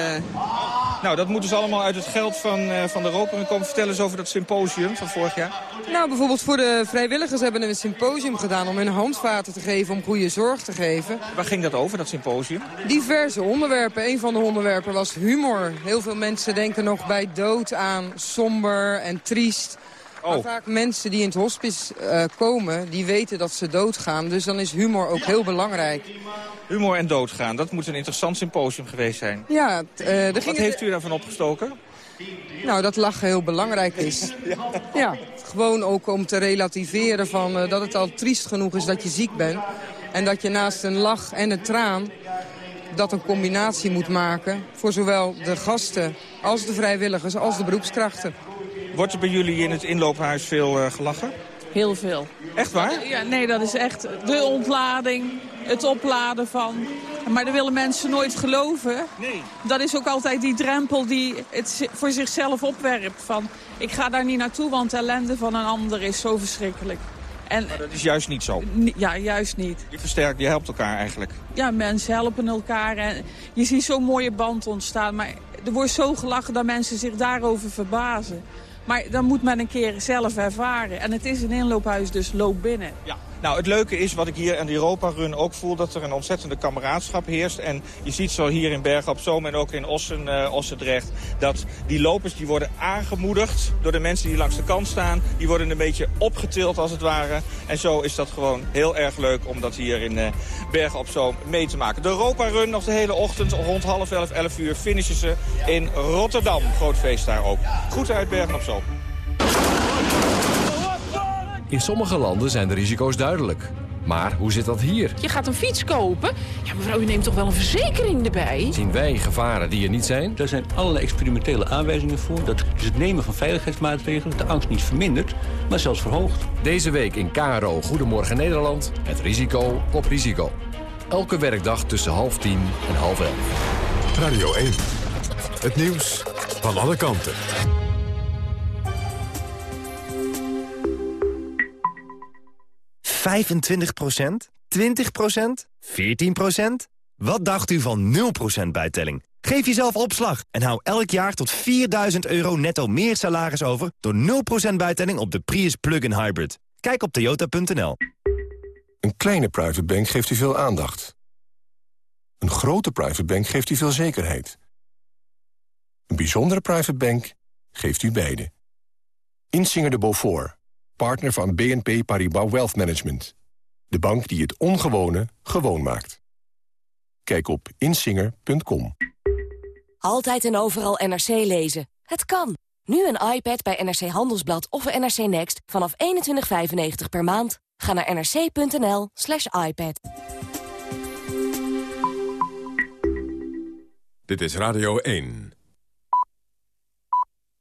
Nou, dat moeten ze allemaal uit het geld van, van Europa komen. Vertel eens over dat symposium van vorig jaar. Nou, bijvoorbeeld voor de vrijwilligers hebben we een symposium gedaan... om hun handvaten te geven, om goede zorg te geven. Waar ging dat over, dat symposium? Diverse onderwerpen. Een van de onderwerpen was humor. Heel veel mensen denken nog bij dood aan somber en triest. Oh. Maar vaak mensen die in het hospice uh, komen, die weten dat ze doodgaan. Dus dan is humor ook heel belangrijk. Humor en doodgaan, dat moet een interessant symposium geweest zijn. Ja. Uh, Wat ging heeft u daarvan opgestoken? Nou, dat lachen heel belangrijk is. ja. ja. Gewoon ook om te relativeren van uh, dat het al triest genoeg is dat je ziek bent. En dat je naast een lach en een traan dat een combinatie moet maken voor zowel de gasten als de vrijwilligers als de beroepskrachten. Wordt er bij jullie in het inloophuis veel uh, gelachen? Heel veel. Echt waar? Ja, nee, dat is echt de ontlading, het opladen van. Maar daar willen mensen nooit geloven. Nee. Dat is ook altijd die drempel die het voor zichzelf opwerpt. Van, ik ga daar niet naartoe, want de ellende van een ander is zo verschrikkelijk. En, maar dat is juist niet zo. Ja, juist niet. Je versterkt, je helpt elkaar eigenlijk. Ja, mensen helpen elkaar. En je ziet zo'n mooie band ontstaan. Maar er wordt zo gelachen dat mensen zich daarover verbazen. Maar dan moet men een keer zelf ervaren. En het is een inloophuis, dus loop binnen. Ja. Nou, het leuke is wat ik hier aan de Europa-run ook voel... dat er een ontzettende kameraadschap heerst. En je ziet zo hier in Bergen op Zoom en ook in Ossen, uh, Ossendrecht... dat die lopers die worden aangemoedigd door de mensen die langs de kant staan. Die worden een beetje opgetild als het ware. En zo is dat gewoon heel erg leuk om dat hier in uh, Bergen op Zoom mee te maken. De Europa-run nog de hele ochtend rond half elf, elf uur finishen ze in Rotterdam. Groot feest daar ook. Goed uit Bergen op Zoom. In sommige landen zijn de risico's duidelijk. Maar hoe zit dat hier? Je gaat een fiets kopen. Ja, mevrouw, u neemt toch wel een verzekering erbij? Zien wij gevaren die er niet zijn? Er zijn allerlei experimentele aanwijzingen voor... dat het nemen van veiligheidsmaatregelen de angst niet vermindert, maar zelfs verhoogt. Deze week in KRO Goedemorgen Nederland... het risico op risico. Elke werkdag tussen half tien en half elf. Radio 1. Het nieuws van alle kanten. 25% 20% 14% Wat dacht u van 0% bijtelling? Geef jezelf opslag en hou elk jaar tot 4000 euro netto meer salaris over... door 0% bijtelling op de Prius Plug-in Hybrid. Kijk op toyota.nl. Een kleine private bank geeft u veel aandacht. Een grote private bank geeft u veel zekerheid. Een bijzondere private bank geeft u beide. Insinger de Beaufort, partner van BNP Paribas Wealth Management. De bank die het ongewone gewoon maakt. Kijk op insinger.com. Altijd en overal NRC lezen. Het kan. Nu een iPad bij NRC Handelsblad of NRC Next vanaf 21,95 per maand. Ga naar nrc.nl slash iPad. Dit is Radio 1.